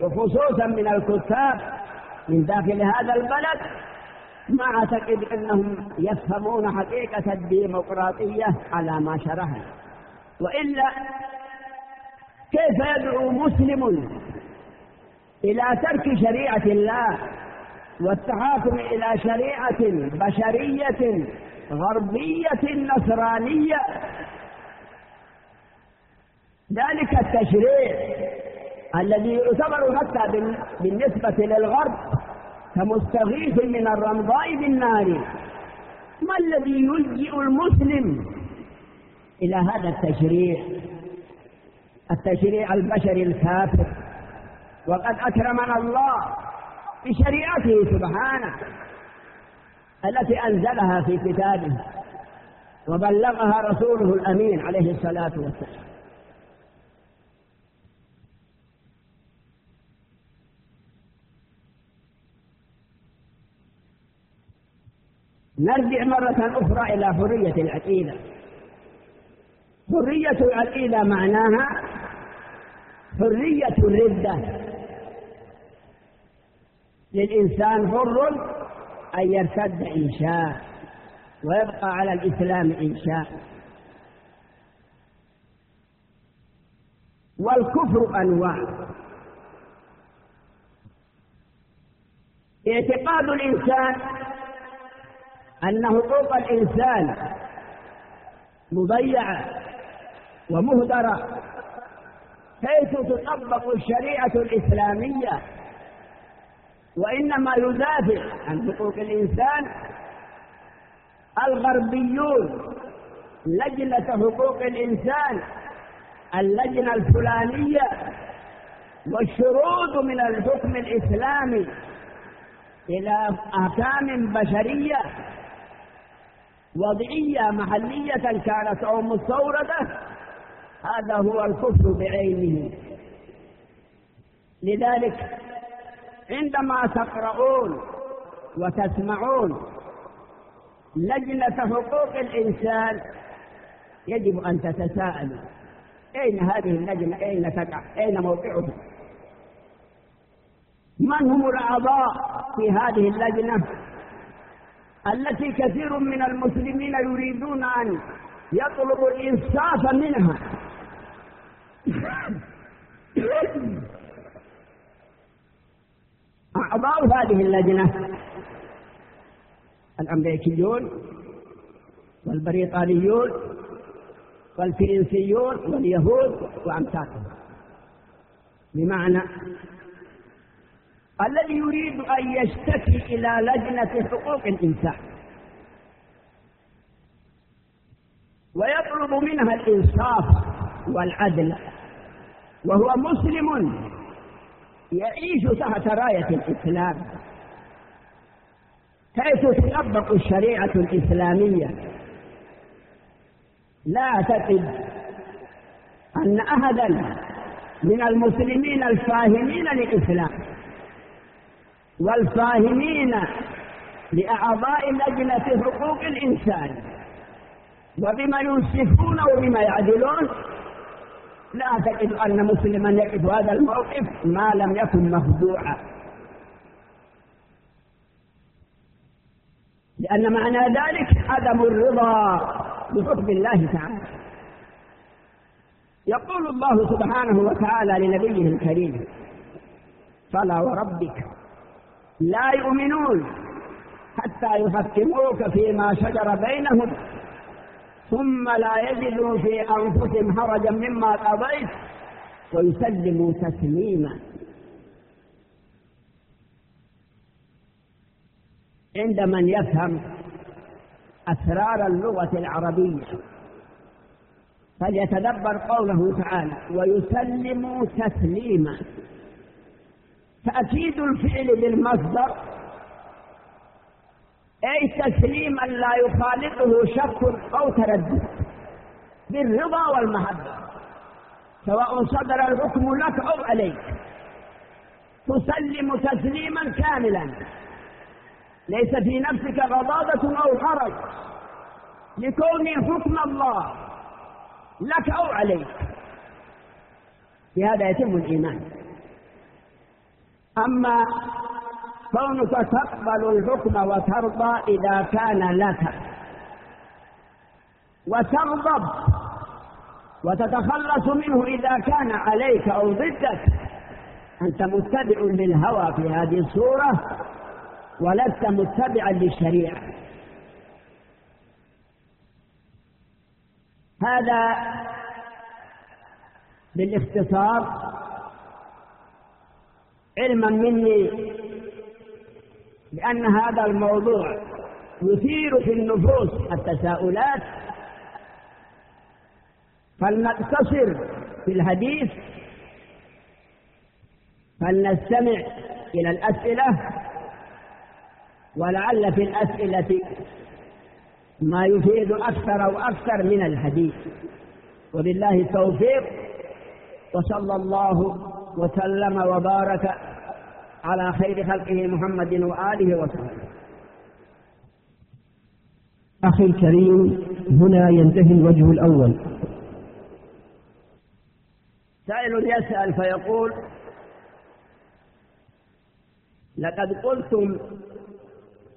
وخصوصا من الكتاب من داخل هذا البلد ما أعتقد أنهم يفهمون حقيقة الديمقراطية على ما شرحنا وإلا كيف يدعو مسلم إلى ترك شريعة الله والتحاكم إلى شريعة بشرية غربية نصرانية؟ ذلك التشريع الذي يعتبر حتى بالنسبة للغرب كمستغيث من الرمضاء بالنار. ما الذي يلجئ المسلم إلى هذا التشريع التشريع البشري الكافر. وقد أكرمنا الله بشريعته سبحانه التي أنزلها في كتابه وبلغها رسوله الأمين عليه الصلاة والسلام. نرجع مرة أخرى إلى حرية العقيدة. حرية العقيدة معناها حرية الردة. للإنسان حر أن يرتد إن شاء ويبقى على الإسلام إن شاء. والكفر أنواع. اعتقاد الإنسان أن حقوق الإنسان مضيعة. ومهدرة حيث تطبق الشريعة الإسلامية. وإنما يدافع عن حقوق الإنسان الغربيون لجنة حقوق الإنسان اللجنة الفلانية والشروط من الحكم الإسلامي إلى أحكام بشرية وضعية محلية كانت أو مستوردة هذا هو الكفر بعينه. لذلك عندما تقرؤون وتسمعون لجنة حقوق الإنسان يجب أن تتساءلوا. أين هذه اللجنة؟ أين تقع؟ أين موقعها؟ من هم الأعضاء في هذه اللجنة؟ التي كثير من المسلمين يريدون أن يطلبوا الإنصاف منها. أعضاء هذه اللجنة الأمريكيون والبريطانيون والفرنسيون واليهود وأمثالهم. بمعنى الذي يريد أن يشتكي إلى لجنة حقوق الإنسان ويطلب منها الإنصاف والعدل وهو مسلم. يعيش تحت راية الإسلام حيث تطبق الشريعة الإسلامية. لا أعتقد أن أحدا من المسلمين الفاهمين للإسلام والفاهمين لأعضاء لجنة حقوق الإنسان وبما ينصفون وبما يعدلون لا أعتقد أن مسلما يقف هذا الموقف ما لم يكن مخدوعا لأن معنى ذلك عدم الرضا بحكم الله تعالى. يقول الله سبحانه وتعالى لنبيه الكريم فلا وربك لا يؤمنون حتى يحكموك فيما شجر بينهم ثم لا يجدوا في أنفسهم حرجا مما قضيت ويسلموا تسليما. عند من يفهم أسرار اللغة العربية فليتدبر قوله تعالى ويسلموا تسليما. تأكيد الفعل بالمصدر أي تسليما لا يخالطه شك أو تردد بالرضا والمحبة. سواء صدر الحكم لك أو عليك. تسلم تسليما كاملا. ليس في نفسك غضاضة أو حرج. لكون حكم الله لك أو عليك. بهذا يتم الإيمان. أما كونك تقبل الحكم وترضى إذا كان لك. وتغضب وتتخلص منه إذا كان عليك أو ضدك. أنت متبع للهوى في هذه الصورة ولست متبعا للشريعة. هذا بالاختصار علما مني لأن هذا الموضوع يثير في النفوس التساؤلات. فلنقتصر في الحديث فلنستمع إلى الأسئلة ولعل في الأسئلة ما يفيد أكثر وأكثر من الحديث. وبالله التوفيق وصلى الله وسلم وبارك على خير خلقه محمد وآله وصحبه. أخي الكريم هنا ينتهي الوجه الأول. سائل يسأل فيقول لقد قلتم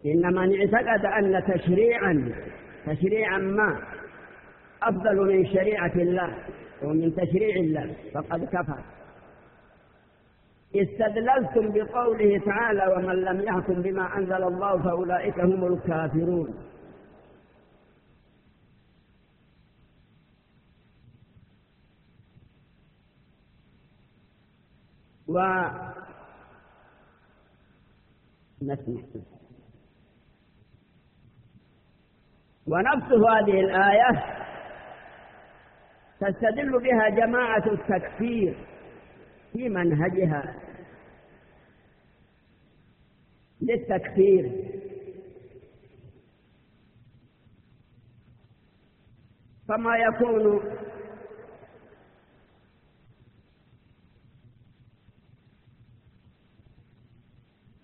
إن من اعتقد أن تشريعا تشريعا ما أفضل من شريعة الله ومن تشريع الله فقد كفر. استدللتم بقوله تعالى ومن لم يحكم بما أنزل الله فأولئك هم الكافرون. و ونفس هذه الآية تستدل بها جماعة التكفير. في منهجها للتكفير. فما يكون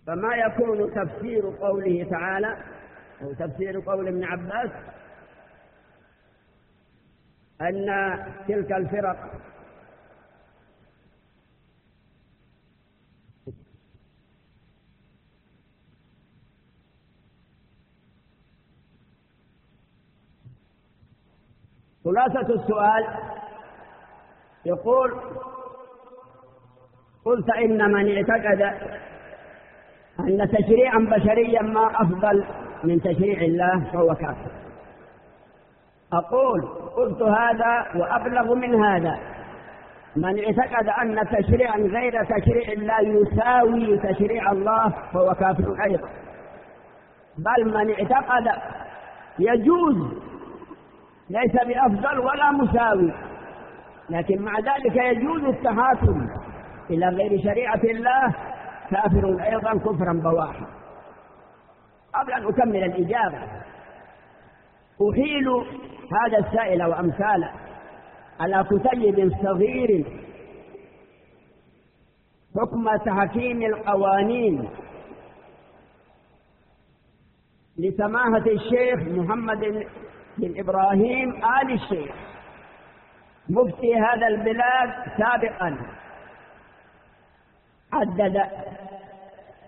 فما يكون تفسير قوله تعالى أو تفسير قول ابن عباس أن تلك الفرق خلاصة السؤال يقول قلت إن من اعتقد أن تشريعا بشريا ما أفضل من تشريع الله فهو كافر. أقول قلت هذا وأبلغ من هذا. من اعتقد أن تشريعا غير تشريع الله يساوي تشريع الله فهو كافر أيضا. بل من اعتقد يجوز ليس بأفضل ولا مساوي. لكن مع ذلك يجوز التهاكم إلى غير شريعة الله كافر أيضا كفرا بواحا قبل أن أكمل الإجابة أحيل هذا السائل وأمثاله على كتيب صغير حكم تحكيم القوانين لسماحة الشيخ محمد بن إبراهيم آل الشيخ. مفتي هذا البلاد سابقا. عدد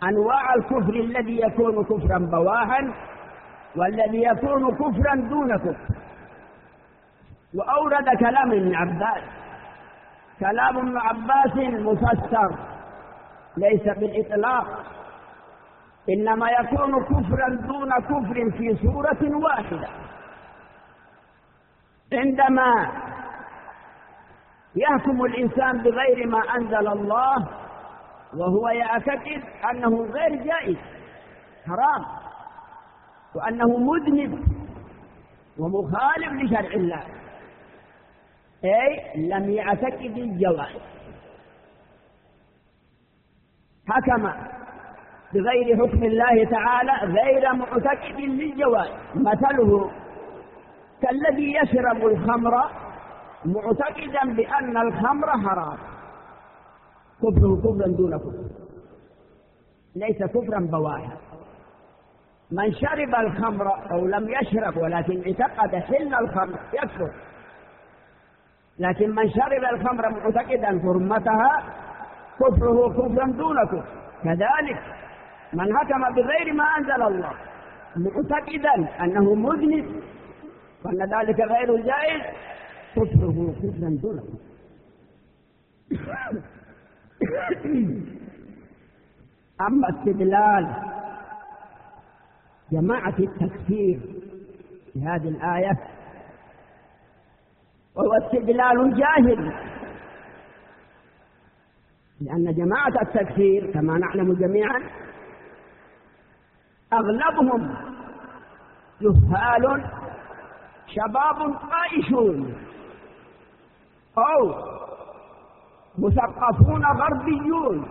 أنواع الكفر الذي يكون كفرا بواحا والذي يكون كفرا دون كفر. وأورد كلام ابن عباس. كلام ابن عباس مفسر ليس بالإطلاق. إنما يكون كفرا دون كفر في سورة واحدة. عندما يحكم الإنسان بغير ما أنزل الله وهو يعتقد أنه غير جائز حرام وأنه مذنب ومخالف لشرع الله أي لم يعتقد الجواز حكم بغير حكم الله تعالى غير معتقد للجواز مثله كالذي يشرب الخمر معتقدا بأن الخمر حرام. كفره كفرا دون كفر ليس كفرا بواحا من شرب الخمر أو لم يشرب ولكن اعتقد حل الخمر يكفر. لكن من شرب الخمر معتقدا حرمتها كفره كفرا دون كفر كذلك من حكم بغير ما أنزل الله معتقدا أنه مذنب وأن ذلك غير جائز كفره كفرا دون كفر أما استدلال جماعة التكفير في هذه الآية وهو استدلال جاهل. لأن جماعة التكفير كما نعلم جميعا أغلبهم جهال شباب طائشون أو مثقفون غربيون.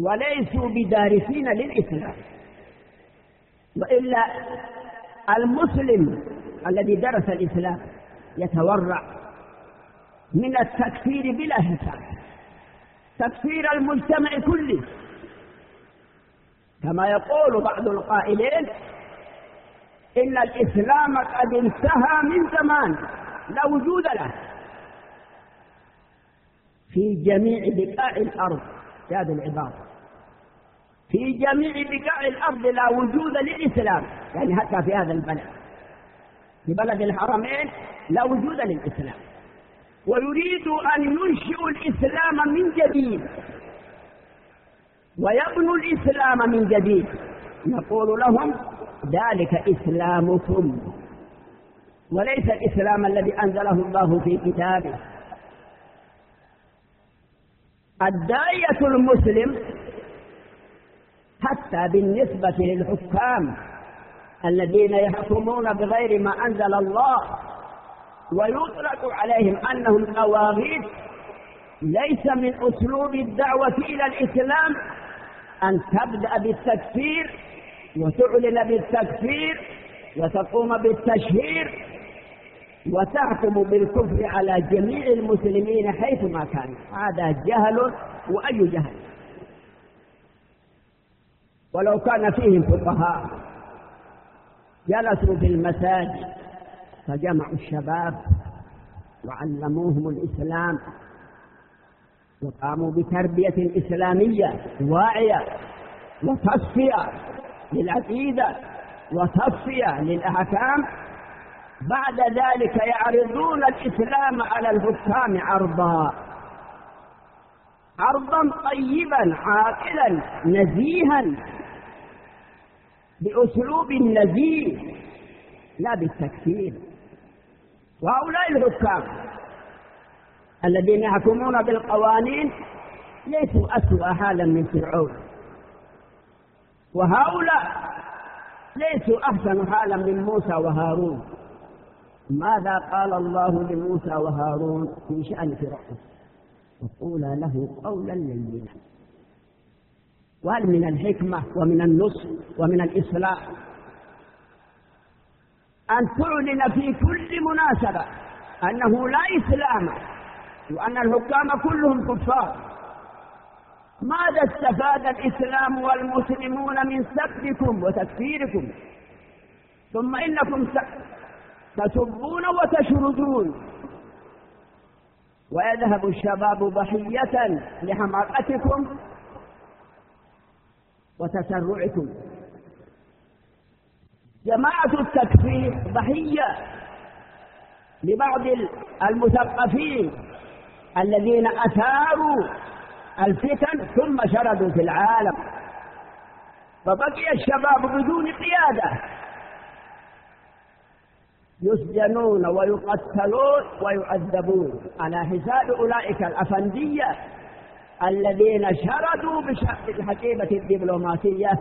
وليسوا بدارسين للإسلام. وإلا المسلم الذي درس الإسلام يتورع من التكفير بلا حساب. تكفير المجتمع كله. كما يقول بعض القائلين إن الإسلام قد انتهى من زمان. لا وجود له. في جميع بقاع الأرض هذه العبارة. في جميع بقاع الأرض لا وجود للإسلام. يعني حتى في هذا البلد. في بلد الحرمين لا وجود للإسلام. ويريد أن ينشئوا الإسلام من جديد. ويبنوا الإسلام من جديد. نقول لهم ذلك إسلامكم. وليس الإسلام الذي أنزله الله في كتابه. الداعية المسلم حتى بالنسبة للحكام الذين يحكمون بغير ما أنزل الله ويطلق عليهم أنهم طواغيت ليس من أسلوب الدعوة إلى الإسلام أن تبدأ بالتكفير وتعلن بالتكفير وتقوم بالتشهير وتحكم بالكفر على جميع المسلمين حيثما كانوا هذا جهل وأي جهل؟ ولو كان فيهم فقهاء جلسوا في المساجد فجمعوا الشباب وعلموهم الإسلام وقاموا بتربية إسلامية واعية وتصفية للعقيدة وتصفية للأحكام. بعد ذلك يعرضون الإسلام على الحكام عرضا عرضا طيبا عاقلا نزيها بأسلوب نزيه لا بالتكفير. وهؤلاء الحكام الذين يحكمون بالقوانين ليسوا أسوأ حالا من فرعون. وهؤلاء ليسوا أحسن حالا من موسى وهارون. ماذا قال الله لموسى وهارون في شأن فرعون؟ وقولا له قولا لينا. وهل من الحكمة ومن النصح ومن الإصلاح أن تعلن في كل مناسبة أنه لا إسلام وأن الحكام كلهم كفار؟ ماذا استفاد الإسلام والمسلمون من سبكم وتكفيركم؟ ثم إنكم تسبون وتشردون. ويذهب الشباب ضحية لحماقتكم وتسرعكم. جماعة التكفير ضحية لبعض المثقفين الذين أثاروا الفتن ثم شردوا في العالم. فبقي الشباب بدون قيادة. يسجنون ويقتلون ويعذبون. على حساب أولئك الأفندية الذين شردوا بحقيبة الدبلوماسية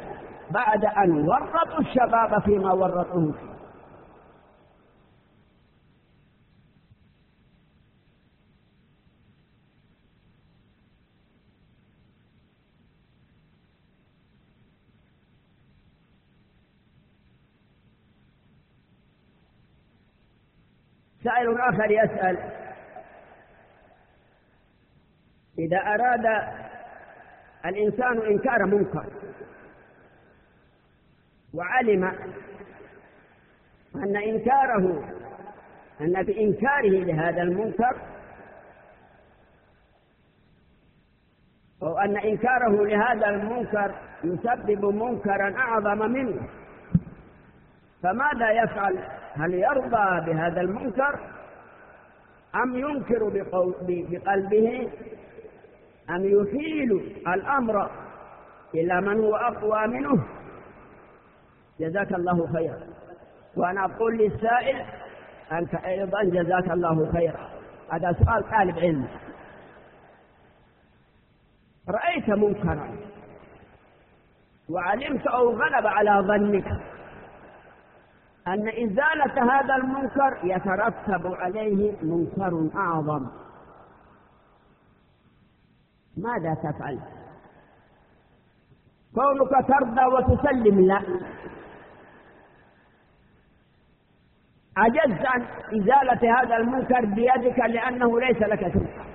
بعد أن ورطوا الشباب فيما ورطوه فيه سائل آخر يسأل. إذا أراد الإنسان إنكار منكر وعلم أن إنكاره أن بإنكاره لهذا المنكر أو أن إنكاره لهذا المنكر يسبب منكرا أعظم منه. فماذا يفعل؟ هل يرضى بهذا المنكر؟ أم ينكر بقلبه؟ أم يحيل الأمر إلى من هو أقوى منه؟ جزاك الله خيرا. وأنا أقول للسائل أنت أيضا جزاك الله خيرا. هذا سؤال طالب علم. رأيت منكرا وعلمت أو غلب على ظنك. أن إزالة هذا المنكر يترتب عليه منكر أعظم. ماذا تفعل؟ كونك ترضى وتسلم لا. عجزت عن إزالة هذا المنكر بيدك لأنه ليس لك سلطة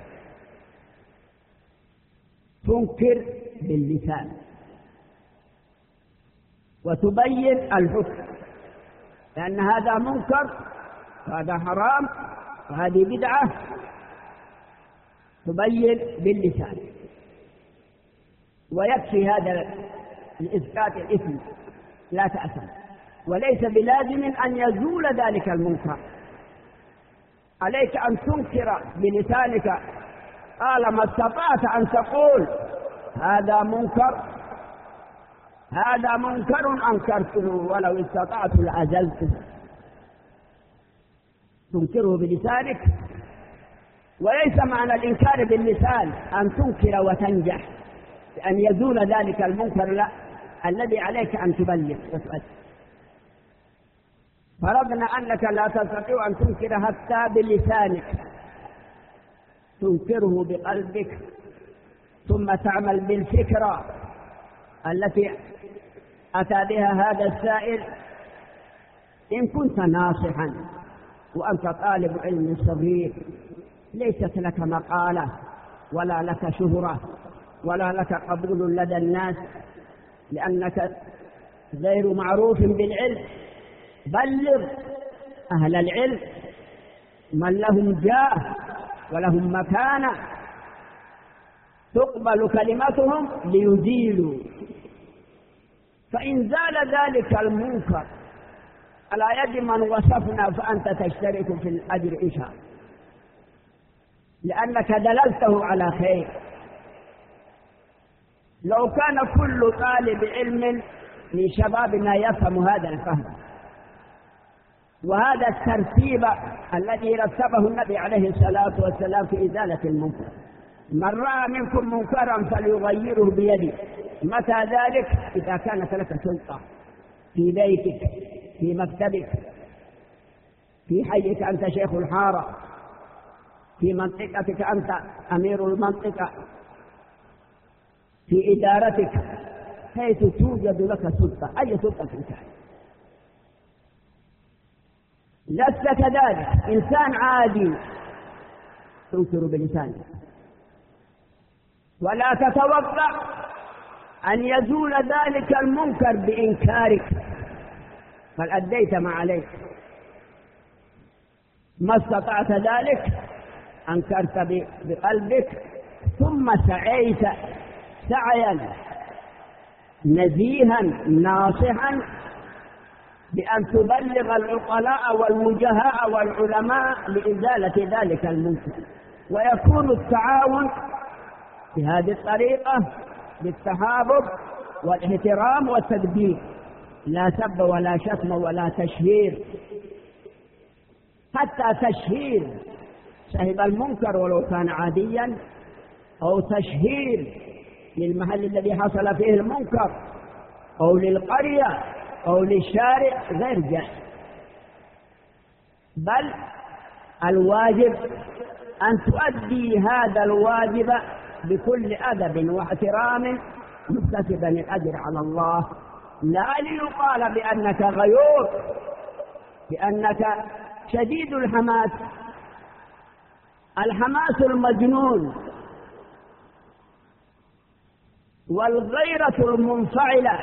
تنكر باللسان. وتبين الحكم. لأن هذا منكر وهذا حرام وهذه بدعة تبين باللسان. ويكفي هذا لإسقاط الإثم لا تأثم. وليس بلازم أن يزول ذلك المنكر. عليك أن تنكر بلسانك طالما استطعت أن تقول هذا منكر هذا منكر أنكرته ولو استطعت لأزلته تنكره بلسانك. وليس معنى الإنكار باللسان أن تنكر وتنجح بأن يزول ذلك المنكر لا الذي عليك أن تبلغ. وتؤدي فرضنا أنك لا تستطيع أن تنكر حتى بلسانك. تنكره بقلبك ثم تعمل بالفكرة التي أتى بها هذا السائل إن كنت ناصحا وأنت طالب علم صغير ليست لك مقالة ولا لك شهرة ولا لك قبول لدى الناس لأنك غير معروف بالعلم. بلغ أهل العلم من لهم جاه ولهم مكانة تقبل كلمتهم ليزيلوا. فإن زال ذلك المنكر على يد من وصفنا فأنت تشترك في الأجر إن شاء لأنك دللته على خير. لو كان كل طالب علم من شبابنا يفهم هذا الفهم. وهذا الترتيب الذي رتبه النبي عليه الصلاة والسلام في إزالة المنكر. من رأى منكم منكرا فليغيره بيده. متى ذلك؟ إذا كانت لك سلطة في بيتك في مكتبك في حيك أنت شيخ الحارة في منطقتك أنت أمير المنطقة في إدارتك حيث توجد لك سلطة. أي سلطة كانت لست كذلك. إنسان عادي. تنكر بلسانك ولا تتوقع أن يزول ذلك المنكر بإنكارك. بل أديت ما عليك. ما استطعت ذلك أنكرت بقلبك. ثم سعيت سعيا نزيها ناصحا بأن تبلغ العقلاء والوجهاء والعلماء لإزالة ذلك المنكر. ويكون التعاون بهذه الطريقة بالتحابب والاحترام والتدبير. لا سب ولا شتم ولا تشهير. حتى تشهير صاحب المنكر ولو كان عاديا أو تشهير للمحل الذي حصل فيه المنكر أو للقرية أو للشارع غير جائز. بل الواجب أن تؤدي هذا الواجب بكل أدب واحترام مكتسبا الأجر على الله. لا ليقال بأنك غيور بأنك شديد الحماس. الحماس المجنون والغيرة المنفعلة.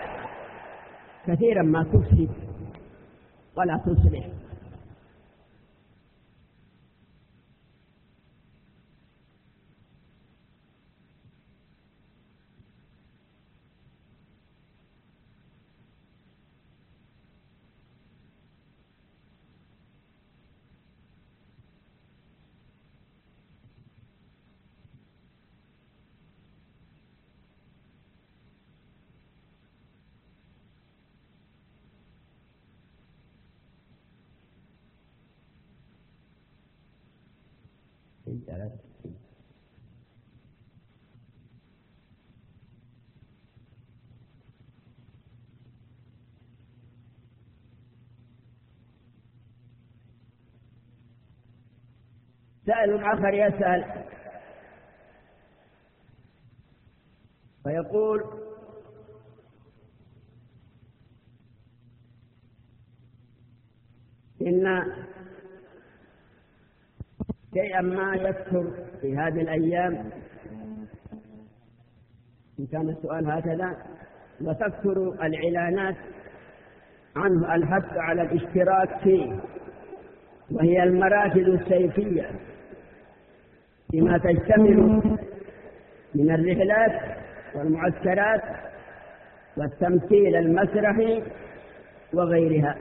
كثيرا ما تفسد ولا تصلح. ثلاث سائل آخر يسأل. فيقول إن شيئا ما يكثر في هذه الأيام. إن كان السؤال هكذا وتكثر الإعلانات عنه الحث على الاشتراك فيه وهي المراكز السيفية بما تشتمل من الرحلات والمعسكرات والتمثيل المسرحي وغيرها.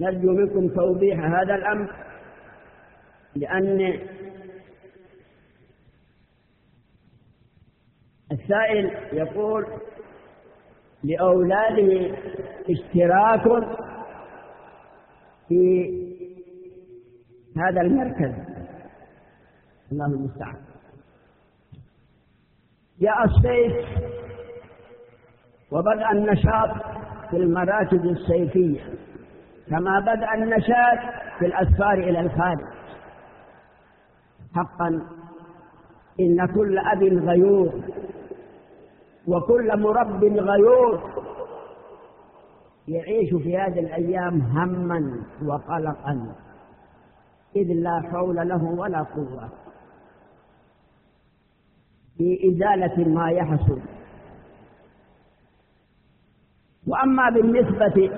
نرجو منكم توضيح هذا الأمر. لأن السائل يقول لأولاده اشتراك في هذا المركز. الله المستعان. جاء الصيف وبدأ النشاط في المراكز الصيفية كما بدأ النشاط في الأسفار إلى الخارج. حقا. إن كل أب غيور وكل مرب غيور. يعيش في هذه الأيام هما وقلقا إذ لا حول له ولا قوة. في إزالة ما يحصل. وأما بالنسبة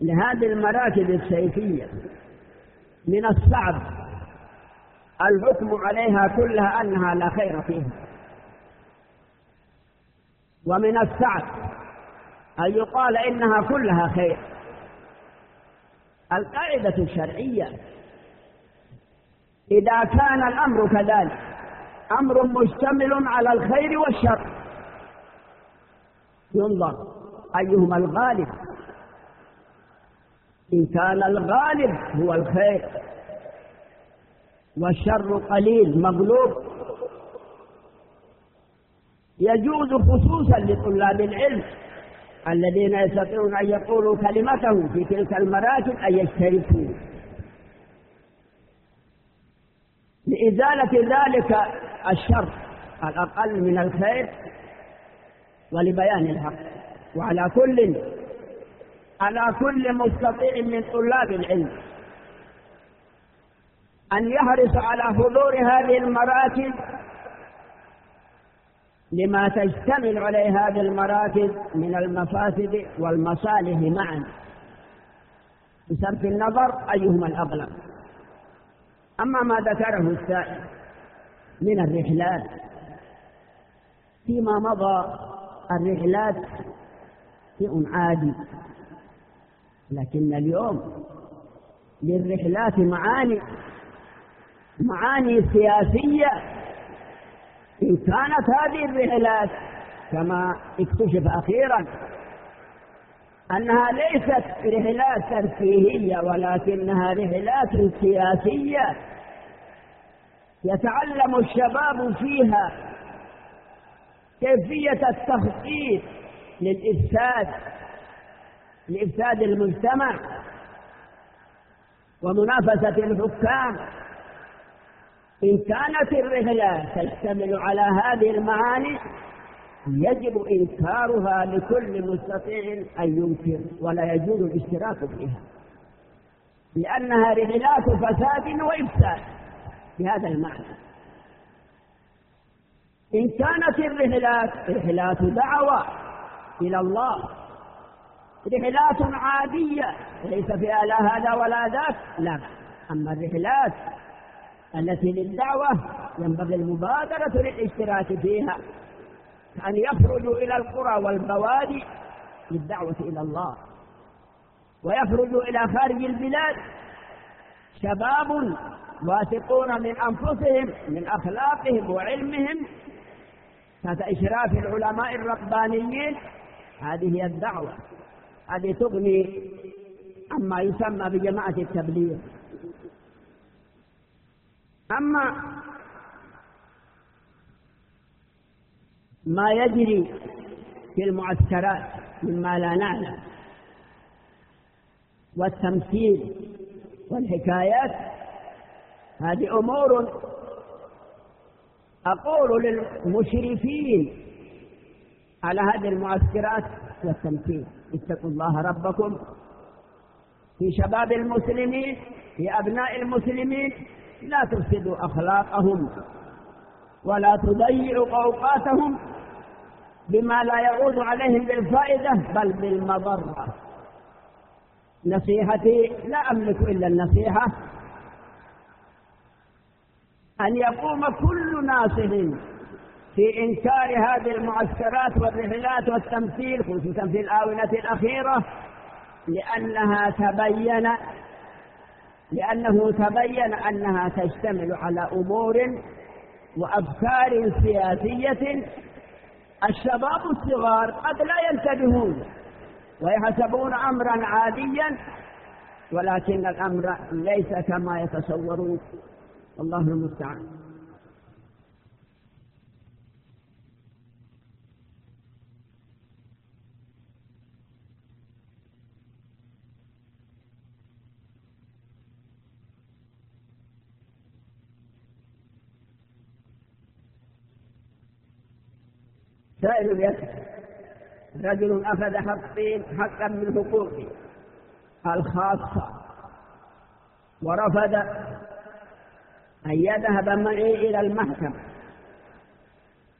لهذه المراكز السيفية من الصعب الحكم عليها كلها أنها لا خير فيها. ومن الصعب أن يقال إنها كلها خير. القاعدة الشرعية إذا كان الأمر كذلك أمر مشتمل على الخير والشر. ينظر أيهما الغالب. إن كان الغالب هو الخير. والشر قليل مغلوب. يجوز خصوصا لطلاب العلم الذين يستطيعون أن يقولوا كلمتهم في تلك المراكز أن يشتركوا. لإزالة ذلك الشر الأقل من الخير ولبيان الحق. وعلى كل على كل مستطيع من طلاب العلم. أن يحرص على حضور هذه المراكز لما تشتمل عليه هذه المراكز من المفاسد والمصالح معا. بصرف النظر أيهما الأغلب. أما ما ذكره السائل من الرحلات فيما مضى الرحلات شيء عادي. لكن اليوم للرحلات معاني. معاني سياسية. إن كانت هذه الرحلات كما اكتشف أخيرا أنها ليست رحلات ترفيهية ولكنها رحلات سياسية يتعلم الشباب فيها كيفية التخطيط للإفساد لإفساد المجتمع ومنافسة الحكام. إن كانت الرحلة تشتمل على هذه المعاني يجب إنكارها لكل مستطيع أن ينكر ولا يجوز الاشتراك فيها. لأنها رحلات فساد وإفساد بهذا المعنى. إن كانت الرحلات رحلات دعوة إلى الله رحلات عادية ليس فيها لا هذا ولا ذاك لا. أما الرحلات التي للدعوة ينبغي المبادرة للاشتراك فيها أن يخرجوا إلى القرى والبوادي للدعوة إلى الله. ويخرجوا إلى خارج البلاد شباب واثقون من أنفسهم من أخلاقهم وعلمهم. تحت إشراف العلماء الربانيين هذه هي الدعوة. هذه تغني عما يسمى بجماعة التبليغ. أما ما يجري في المعسكرات مما لا نعلم والتمثيل والحكايات هذه أمور أقول للمشرفين على هذه المعسكرات والتمثيل. اتقوا الله ربكم في شباب المسلمين في أبناء المسلمين لا تفسدوا أخلاقهم ولا تضيعوا أوقاتهم بما لا يعود عليهم بالفائدة بل بالمضرة. نصيحتي لا أملك إلا النصيحة. أن يقوم كل ناصح في إنكار هذه المعسكرات والرحلات والتمثيل خصوصا في الآونة الأخيرة لأنها تبين لأنه تبين أنها تشتمل على أمور وأفكار سياسية الشباب الصغار قد لا ينتبهون ويحسبون أمرا عاديا ولكن الأمر ليس كما يتصورون. الله المستعان. سائل يسأل. رجل أخذ حقين حقا من حقوقه الخاصة. ورفض أن يذهب معي إلى المحكمة.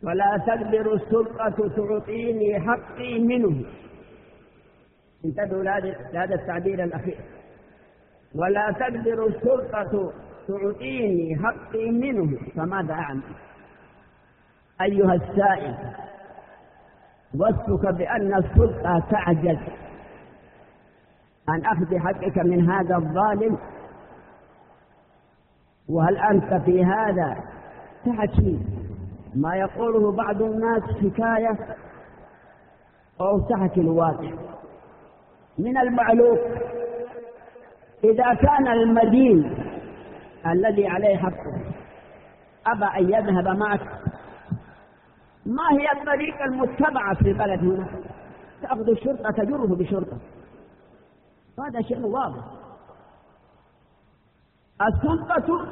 ولا تقدر السلطة تعطيني حقي منه. انتبهوا لهذا التعبير الأخير. ولا تقدر السلطة تعطيني حقي منه. فماذا أعمل؟ أيها السائل وصفك بأن السلطة تعجز. عن أخذ حقك من هذا الظالم. وهل أنت في هذا تحكي ما يقوله بعض الناس حكاية أو تحكي الواقع؟ من المعلوم إذا كان المدين الذي عليه حقه أبى أن يذهب معك ما هي الطريقة المتبعة في البلد هنا؟ تأخذ الشرطة تجره بشرطة. هذا شيء واضح. السلطة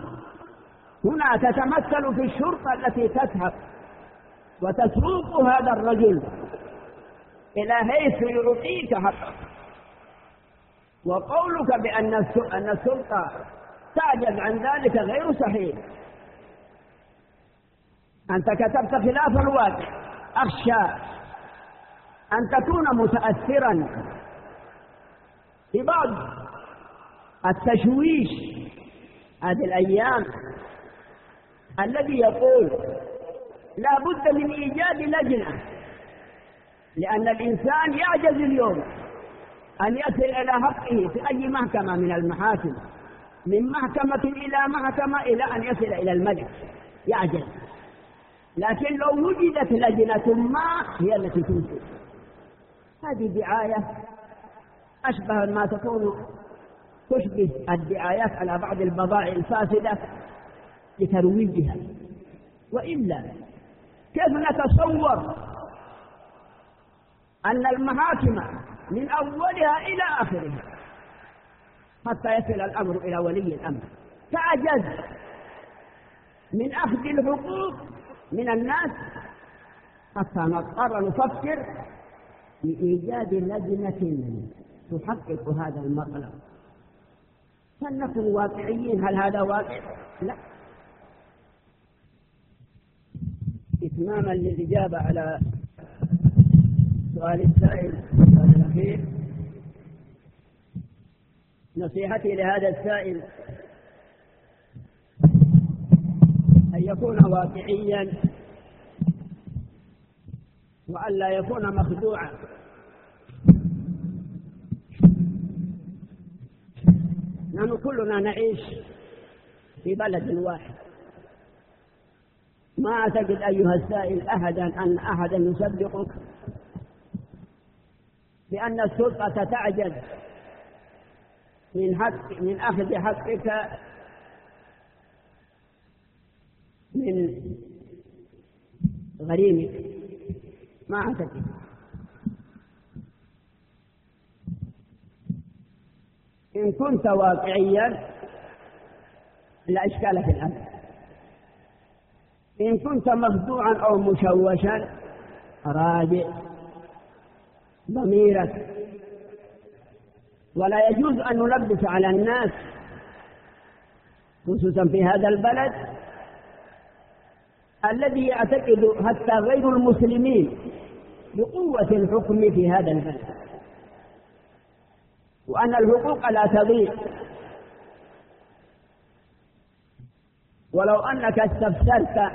هنا تتمثل في الشرطة التي تذهب وتسوق هذا الرجل إلى حيث يعطيك حقك وقولك بأن أن السلطة تعجز عن ذلك غير صحيح. أنت كتبت خلاف الواقع أخشى أن تكون متأثرا ببعض التشويش هذه الأيام الذي يقول لا بد من إيجاد لجنة لأن الإنسان يعجز اليوم أن يصل إلى حقه في أي محكمة من المحاكم من محكمة إلى محكمة إلى أن يصل إلى الملك. يعجز. لكن لو وجدت لجنة ما هي التي تنشئ هذه دعاية أشبه ما تكون تشبه الدعايات على بعض البضائع الفاسدة لترويجها. وإلا كيف نتصور أن المحاكم من أولها إلى آخرها حتى يصل الأمر إلى ولي الأمر؟ تعجز من أخذ الحقوق من الناس حتى نضطر نفكر بإيجاد لجنة تحقق هذا المطلب. فلنكن واقعيين؟ هل هذا واقع؟ لا. إتماما للإجابة على سؤال السائل الأخير. نصيحتي لهذا السائل أن يكون واقعيا وألا يكون مخدوعا. نحن كلنا نعيش في بلد واحد. ما أعتقد أيها السائل أحدا أن أحدا يصدقك بأن السلطة تعجز من حق من أخذ حقك من غريمك. ما أعتقد إن كنت واقعيا لا إشكال في الأمر. إن كنت مخدوعا أو مشوشا راجع ضميرك. ولا يجوز أن نلبس على الناس خصوصا في هذا البلد الذي يعتقد حتى غير المسلمين بقوة الحكم في هذا البلد. وأن الحقوق لا تضيع. ولو أنك استفسرت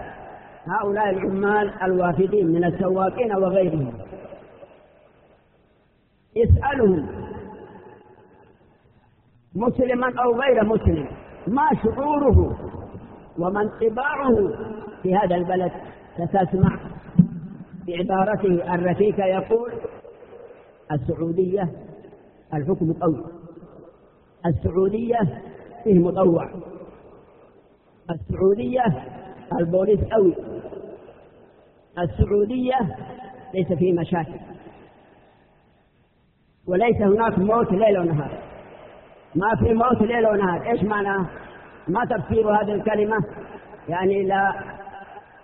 هؤلاء العمال الوافدين من السواقين وغيرهم اسألهم مسلما أو غير مسلم ما شعوره وما انطباعه في هذا البلد ستسمع بعبارته الرفيقة يقول السعودية الحكم قوي السعودية فيه مطوع السعودية البوليس قوي. السعودية ليس فيه مشاكل. وليس هناك موت ليل ونهار. ما في موت ليل ونهار. إيش معناه ما تفسير هذه الكلمة؟ يعني لا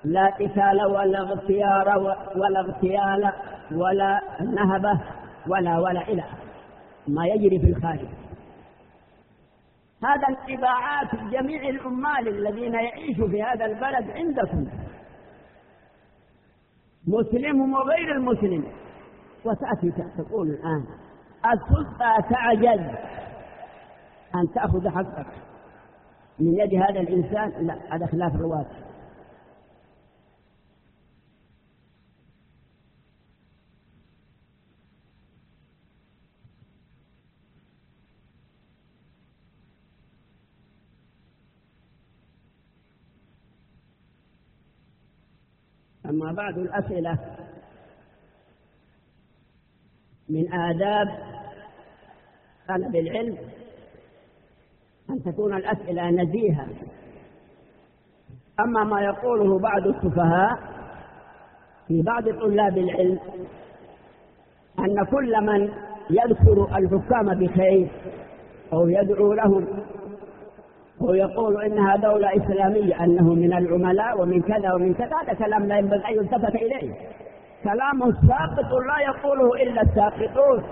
لا قتال ولا اغتيار ولا اغتيال ولا نهبة ولا ولا إلى ما يجري في الخارج. هذا انطباعات جميع العمال الذين يعيشوا في هذا البلد عندكم. مسلم وغير المسلم. وتأتي تقول الآن السلطة تعجز أن تأخذ حقك من يد هذا الإنسان؟ لا هذا خلاف الواقع أما بعد الأسئلة. من آداب طلب العلم أن تكون الأسئلة نزيهة. أما ما يقوله بعض السفهاء في بعض طلاب العلم أن كل من يذكر الحكام بخير أو يدعو لهم أو يقول إنها دولة إسلامية أنه من العملاء ومن كذا ومن كذا هذا كلام لا ينبغي أن يلتفت إليه. كلام ساقط لا يقوله إلا الساقطون.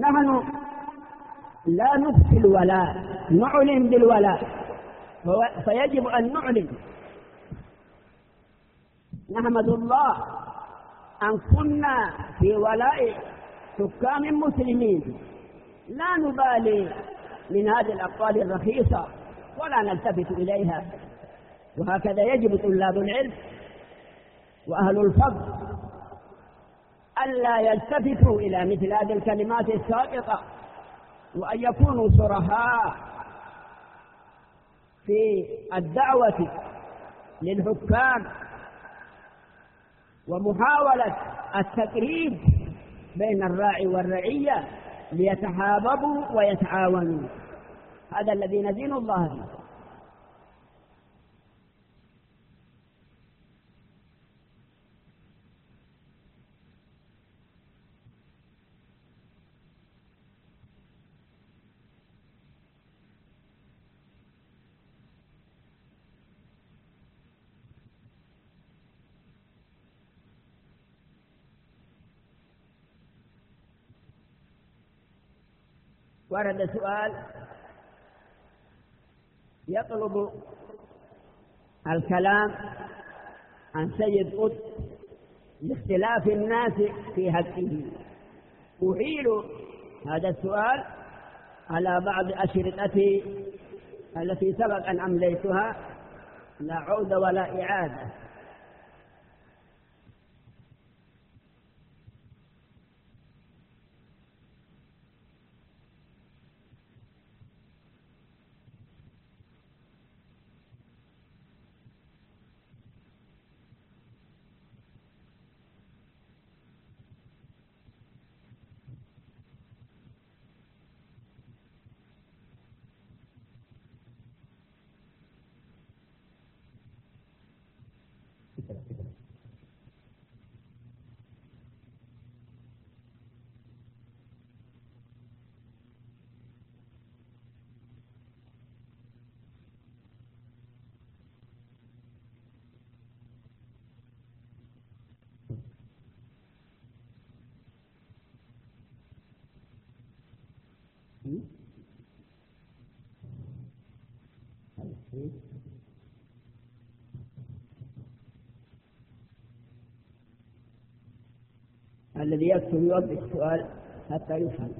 نحن لا نخفي الولاء نعلن بالولاء فيجب أن نعلن. نحمد الله أن كنا في ولاء حكام مسلمين. لا نبالي من هذه الأقوال الرخيصة ولا نلتفت إليها. وهكذا يجب طلاب العلم وأهل الفضل ألا يلتفتوا إلى مثل هذه الكلمات الساقطة وأن يكونوا صرحاء في الدعوة للحكام ومحاولة التقريب بين الراعي والرعية ليتحاببوا ويتعاونوا. هذا الذي ندين الله به ورد سؤال. يطلب الكلام عن سيد قطب لاختلاف الناس في حقه أحيل هذا السؤال على بعض أشرطتي التي سبق أن أمليتها. لا عود ولا إعادة. الذي يكتب يوضح السؤال حتى يفهم.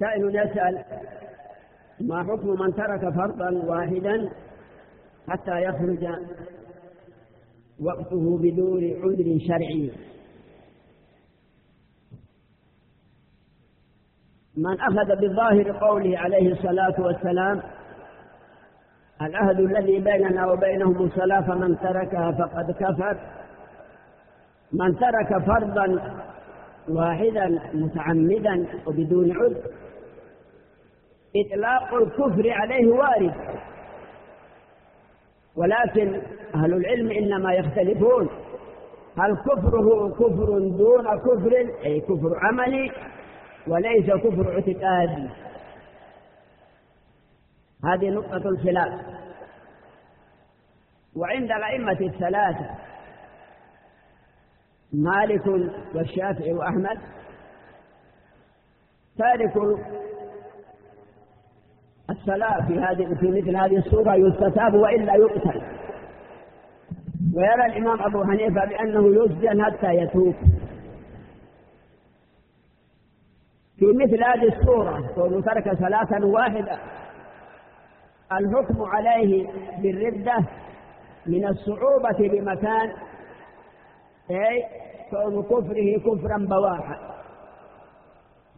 سائل يسأل ما حكم من ترك فرضا واحدا حتى يخرج وقته بدون عذر شرعي؟ من أخذ بظاهر قوله عليه الصلاة والسلام العهد الذي بيننا وبينهم الصلاة فمن تركها فقد كفر. من ترك فرضا واحدا متعمدا وبدون عذر إطلاق الكفر عليه وارد. ولكن أهل العلم إنما يختلفون. هل كفره كفر دون كفر؟ أي كفر عملي وليس كفر اعتقادي. هذه نقطة الخلاف. وعند الأئمة الثلاثة مالك والشافعي وأحمد. تارك الصلاة في هذه في مثل هذه الصورة يستتاب وإلا يقتل. ويرى الإمام أبو حنيفة بأنه يسجن حتى يتوب. في مثل هذه الصورة كونه ترك صلاة واحدة. الحكم عليه بالردة من الصعوبة بمكان أي كون كفره كفرا بواحا.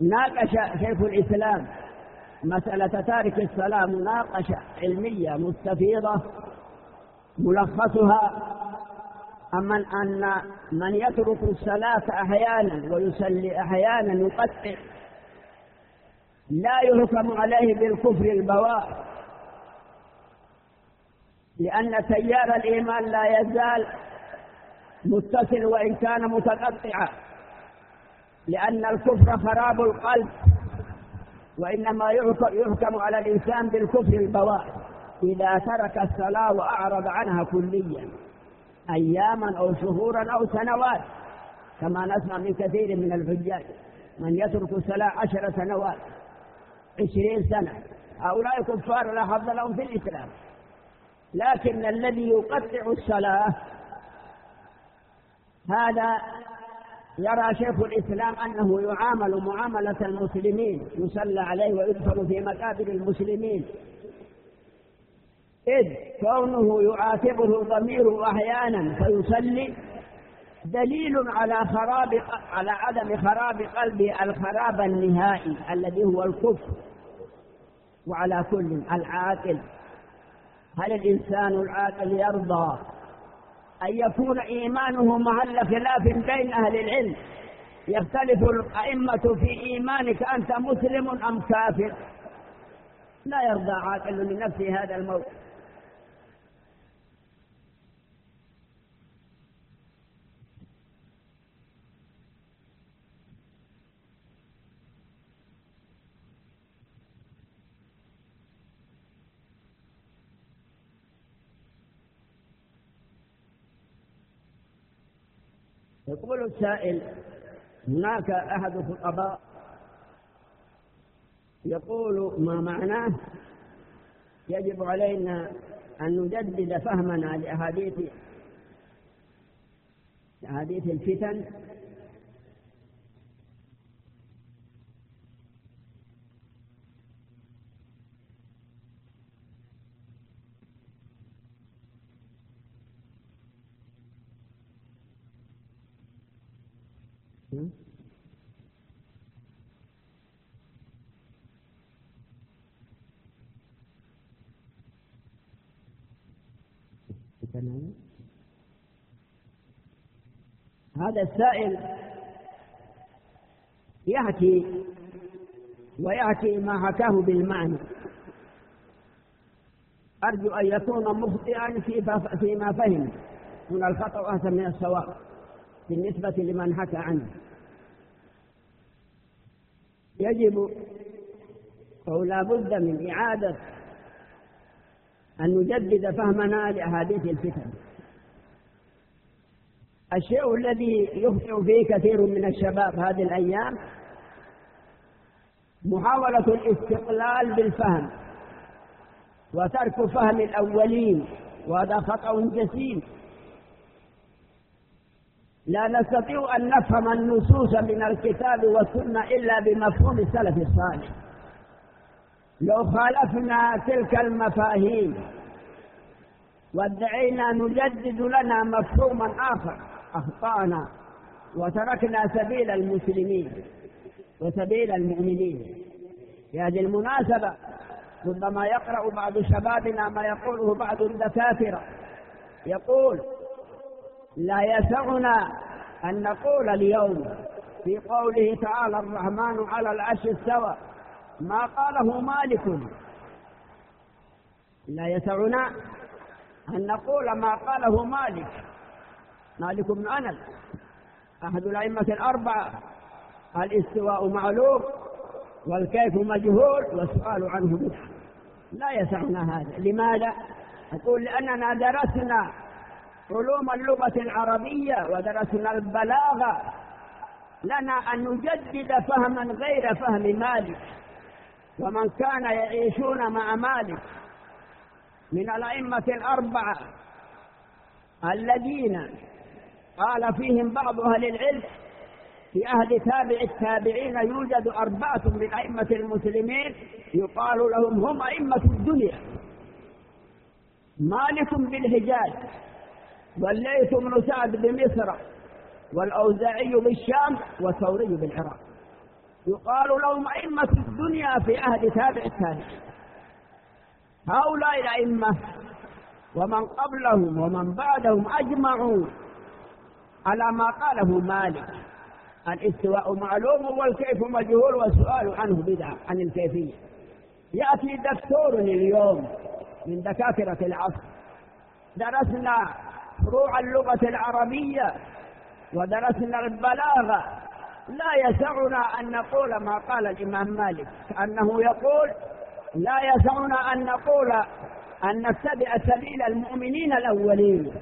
ناقش شيخ الإسلام مسألة تارك الصلاة مناقشة علمية مستفيضة ملخصها أما أن من يترك الصلاة أحيانا ويصلي أحيانا يقطع. لا يحكم عليه بالكفر البواء لأن تيار الإيمان لا يزال متصل وإن كان متقطعا. لأن الكفر خراب القلب وإنما يحكم على الإنسان بالكفر البواء إذا ترك الصلاة وأعرض عنها كليا أياما أو شهورا أو سنوات كما نسمع من كثير من الحجاج من يترك الصلاة عشر سنوات عشرين سنة. هؤلاء كفار لا حظ لهم في الإسلام. لكن الذي يقطع الصلاة هذا يرى شيخ الإسلام أنه يعامل معاملة المسلمين يصلى عليه ويدفن في مقابر المسلمين. إذ كونه يعاتبه ضميره أحيانا فيصلي دليل على خراب على عدم خراب قلبه الخراب النهائي الذي هو الكفر وعلى كل العاقل. هل الإنسان العاقل يرضى أن يكون إيمانه محل خلاف بين أهل العلم. يختلف الأئمة في إيمانك أنت مسلم أم كافر؟ لا يرضى عاقل لنفسه هذا الموت يقول السائل هناك أحد الخطباء يقول ما معناه؟ يجب علينا أن نجدد فهمنا لأحاديث أحاديث الفتن هذا السائل يحكي ويحكي ما حكاه بالمعنى. أرجو أن يكون مخطئا فيما فهم. من الخطأ أحسن من الصواب بالنسبة لمن حكى عنه. يجب أو لا بد من إعادة أن نجدد فهمنا لأحاديث الفتن. الشيء الذي يخطئ فيه كثير من الشباب هذه الأيام محاولة الاستقلال بالفهم وترك فهم الأولين وهذا خطأ جسيم. لا نستطيع أن نفهم النصوص من الكتاب والسنة إلا بمفهوم السلف الصالح. لو خالفنا تلك المفاهيم وادعينا نجدد لنا مفهوما آخر أخطأنا وتركنا سبيل المسلمين وسبيل المؤمنين. في هذه المناسبة ربما يقرأ بعض شبابنا ما يقوله بعض الدكاترة. يقول لا يسعنا أن نقول اليوم في قوله تعالى الرحمن على العرش استوى. ما قاله مالك. لا يسعنا أن نقول ما قاله مالك. مالك بن أنس. أحد الأئمة الأربعة. الاستواء معلوم والكيف مجهول والسؤال عنه بدعة. لا يسعنا هذا. لماذا؟ أقول لأننا درسنا علوم اللغة العربية ودرسنا البلاغة. لنا أن نجدد فهما غير فهم مالك ومن كان يعيشون مع مالك من الأئمة الأربعة الذين قال فيهم بعض أهل العلم في عهد تابع التابعين يوجد أربعة من أئمة المسلمين يقال لهم هم أئمة الدنيا. مالك بالحجاز والليث بن سعد بمصر والأوزاعي بالشام والثوري بالعراق. يقال لهم أئمة الدنيا في عهد تابع التابعين هؤلاء الأئمة ومن قبلهم ومن بعدهم أجمعوا على ما قاله مالك. الاستواء معلوم والكيف مجهول والسؤال عنه بدعة عن الكيفية. يأتي دكتور اليوم من دكاترة العصر. درسنا فروع اللغة العربية ودرسنا البلاغة. لا يسعنا أن نقول ما قال الإمام مالك كأنه يقول لا يسعنا أن نقول أن نتبع سبيل المؤمنين الأولين.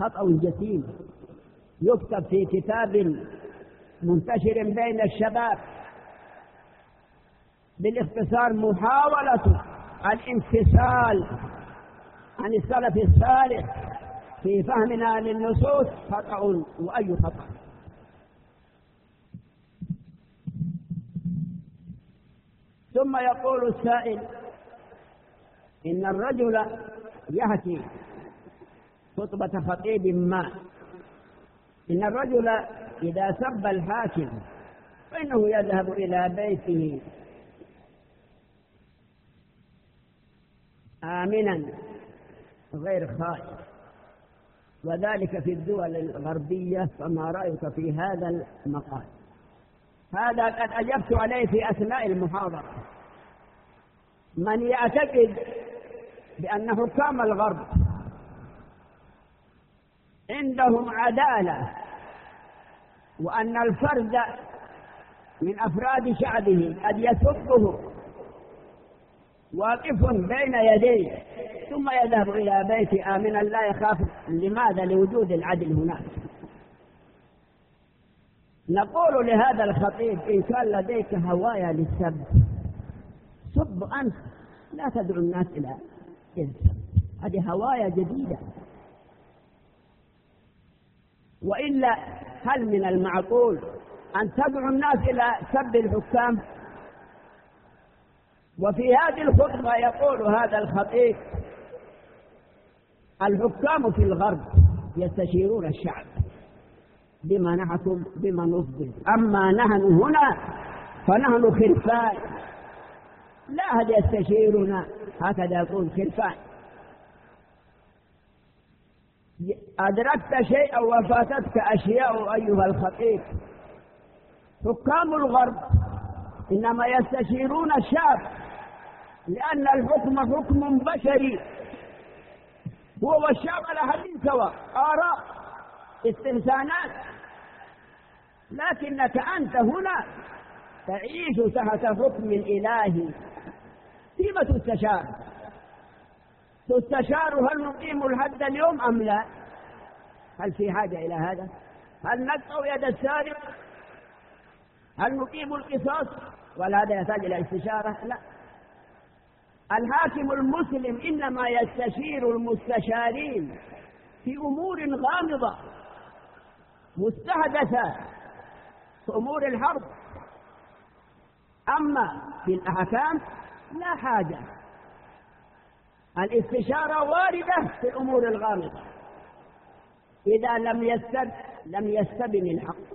خطأ جسيم. يكتب في كتاب منتشر بين الشباب بالاختصار محاولة الانفصال عن السلف الصالح في فهمنا للنصوص خطأ وأي خطأ. ثم يقول السائل إن الرجل يهتي خطبة خطيب ما. إن الرجل إذا سب الحاكم فإنه يذهب إلى بيته. آمنا. غير خائف. وذلك في الدول الغربية فما رأيك في هذا المقال؟ هذا قد أجبت عليه في أثناء المحاضرة. من يعتقد بأن حكام الغرب عندهم عدالة وأن الفرد من أفراد شعبه قد يسبه واقف بين يديه ثم يذهب إلى بيت آمنا لا يخاف. لماذا؟ لوجود العدل هناك. نقول لهذا الخطيب إن كان لديك هوايا للسب سب أنت. لا تدعو الناس إلى السب. هذه هوايا جديدة. وإلا هل من المعقول أن تدعو الناس إلى سب الحكام؟ وفي هذه الخطبة يقول هذا الخطيب الحكام في الغرب يستشيرون الشعب بما نحكم بما نصدر أما نحن هنا فنحن خلفان لا أحد يستشيرنا. هكذا يقول خلفان أدركت شيئا وفاتتك أشياء أيها الخطيب. حكام الغرب إنما يستشيرون الشعب لأن الحكم حكم بشري. هو والشعب على حد سواء آراء استنسانات. لكنك أنت هنا تعيش تحت حكم إلهي فيما تستشار؟ تستشار هل نقيم الحد اليوم أم لا؟ هل في حاجة إلى هذا؟ هل نقطع يد السارق؟ هل نقيم القصاص؟ ولا هذا يحتاج إلى استشارة؟ لا. الحاكم المسلم إنما يستشير المستشارين في أمور غامضة مستحدثة في أمور الحرب. أما في الأحكام لا حاجة. الاستشارة واردة في الأمور الغامضة. إذا لم يستب لم يستبن الحق.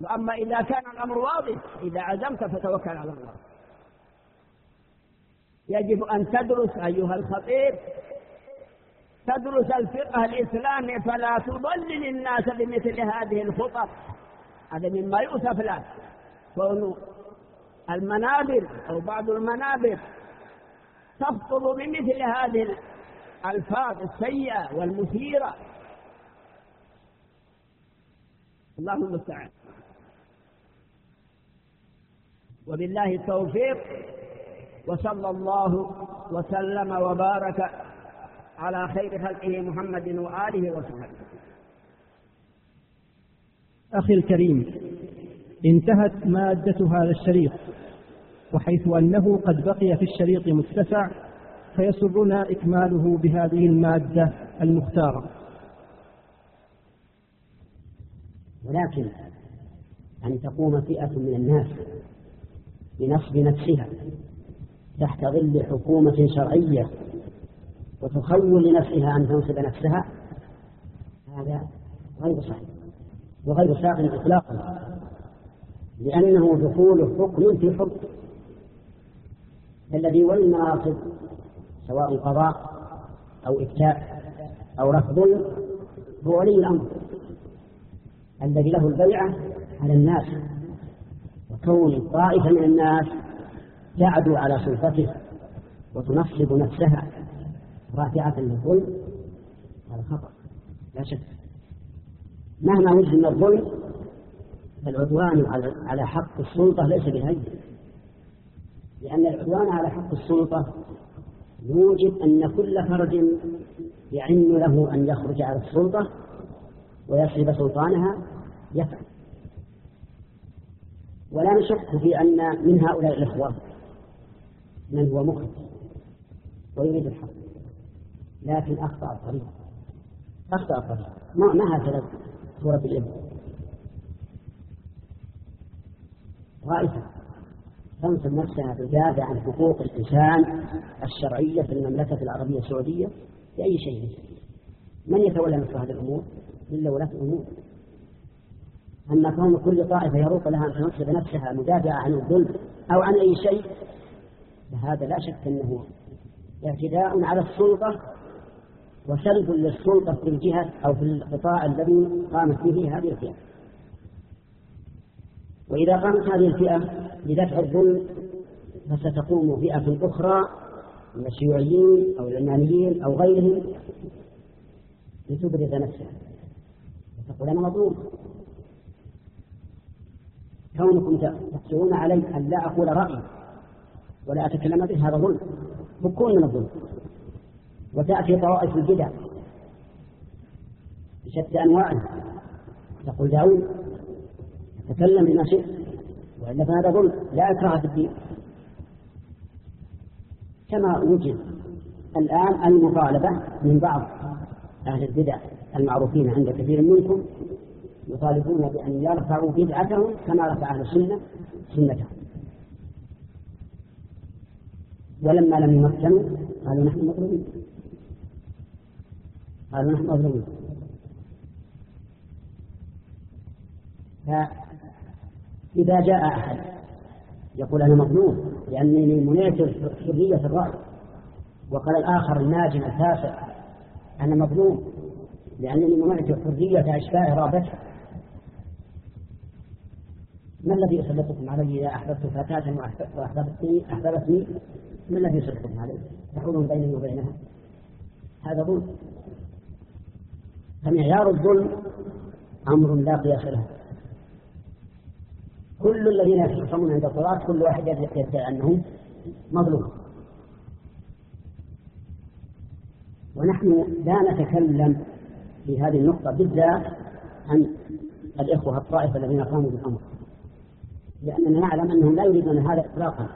وأما إذا كان الأمر واضح إذا عزمت فتوكل على الله. يجب أن تدرس أيها الخطيب. تدرس الفقه الإسلامي فلا تضلل الناس بمثل هذه الخطط هذا مما يؤسف له. كون المنابر أو بعض المنابر تخطب بمثل هذه الألفاظ السيئة والمثيرة. الله المستعان. وبالله التوفيق. وصلى الله وسلم وبارك على خير خلقه محمد وآله وصحبه. أخي الكريم انتهت مادة هذا الشريط وحيث أنه قد بقي في الشريط متسع فيسرنا إكماله بهذه المادة المختارة. ولكن أن تقوم فئة من الناس بنصب نفسها تحت ظل حكومة شرعية وتخول لنفسها أن تنصب نفسها هذا غير صحيح وغير ساق إطلاقا لأنه دخول حكم في حكم. الذي ولي المناصب سواء قضاء أو إفتاء أو رفض هو ولي الأمر الذي له البيعة على الناس وكون طائفة من الناس تعدو على سلطته وتنصب نفسها رافعة للظلم هذا خطأ لا شك. مهما وجد من الظلم فالعدوان على حق السلطة ليس بالهين لأن العدوان على حق السلطة يوجب أن كل فرد يعن له أن يخرج على السلطة ويسلب سلطانها يفعل. ولا نشك في أن من هؤلاء الإخوة من هو مخلص ويريد الحق. لكن أخطأ الطريق. أخطأ الطريق. ما, ما هكذا سورة الإبن طائفة تنصب نفسها تدافع عن حقوق الإنسان الشرعية في المملكة العربية السعودية بأي شيء. من يتولى مثل هذه الأمور؟ إلا ولاة الأمور. أما كون كل طائفة يروق لها أن تنصب نفسها مدافعة عن الظلم أو عن أي شيء فهذا لا شك أنه اعتداء على السلطة وسلب للسلطة في الجهة أو في القطاع الذي قامت به هذه الفئة. وإذا قامت هذه الفئة بدفع الظلم فستقوم فئة أخرى من الشيوعيين أو العلمانيين أو غيرهم لتبرز نفسها. وتقول أنا مظلوم. كونكم تحسرون علي أن لا أقول رأيي. ولا أتكلم به هذا ظلم بكون من الظلم. وتأتي طوائف البدع بشتى أنواعها. تقول داود تكلم بما شئت وإلا فهذا ظلم لا إكراه في الدين. كما وجد الآن المطالبة من بعض أهل البدع المعروفين عند كثير منكم يطالبون بأن يرفعوا بدعتهم كما رفع أهل السنة سنتهم. ولما لم يمكنوا قالوا نحن مظلومين قالوا نحن مظلومين فإذا جاء أحد يقول أنا مظلوم لأنني منعت حرية الرأي وقال الآخر الناجم الفاسق أنا مظلوم لأنني منعت حرية إشباع رابته ما الذي يسلطكم علي إذا أحببت فتاة وأحببتني أحببتني؟ ما الذي يسلطكم علي؟ تحولون بيني وبينها. هذا ظلم. فمعيار الظلم أمر لا قياس له. كل الذين يختصمون عند الصلاة كل واحد يدعي أنه مظلوم. ونحن لا نتكلم في هذه النقطة بالذات عن الإخوة الطائفة الذين قاموا بالأمر لأننا نعلم أنهم لا يريدون هذا إطلاقا.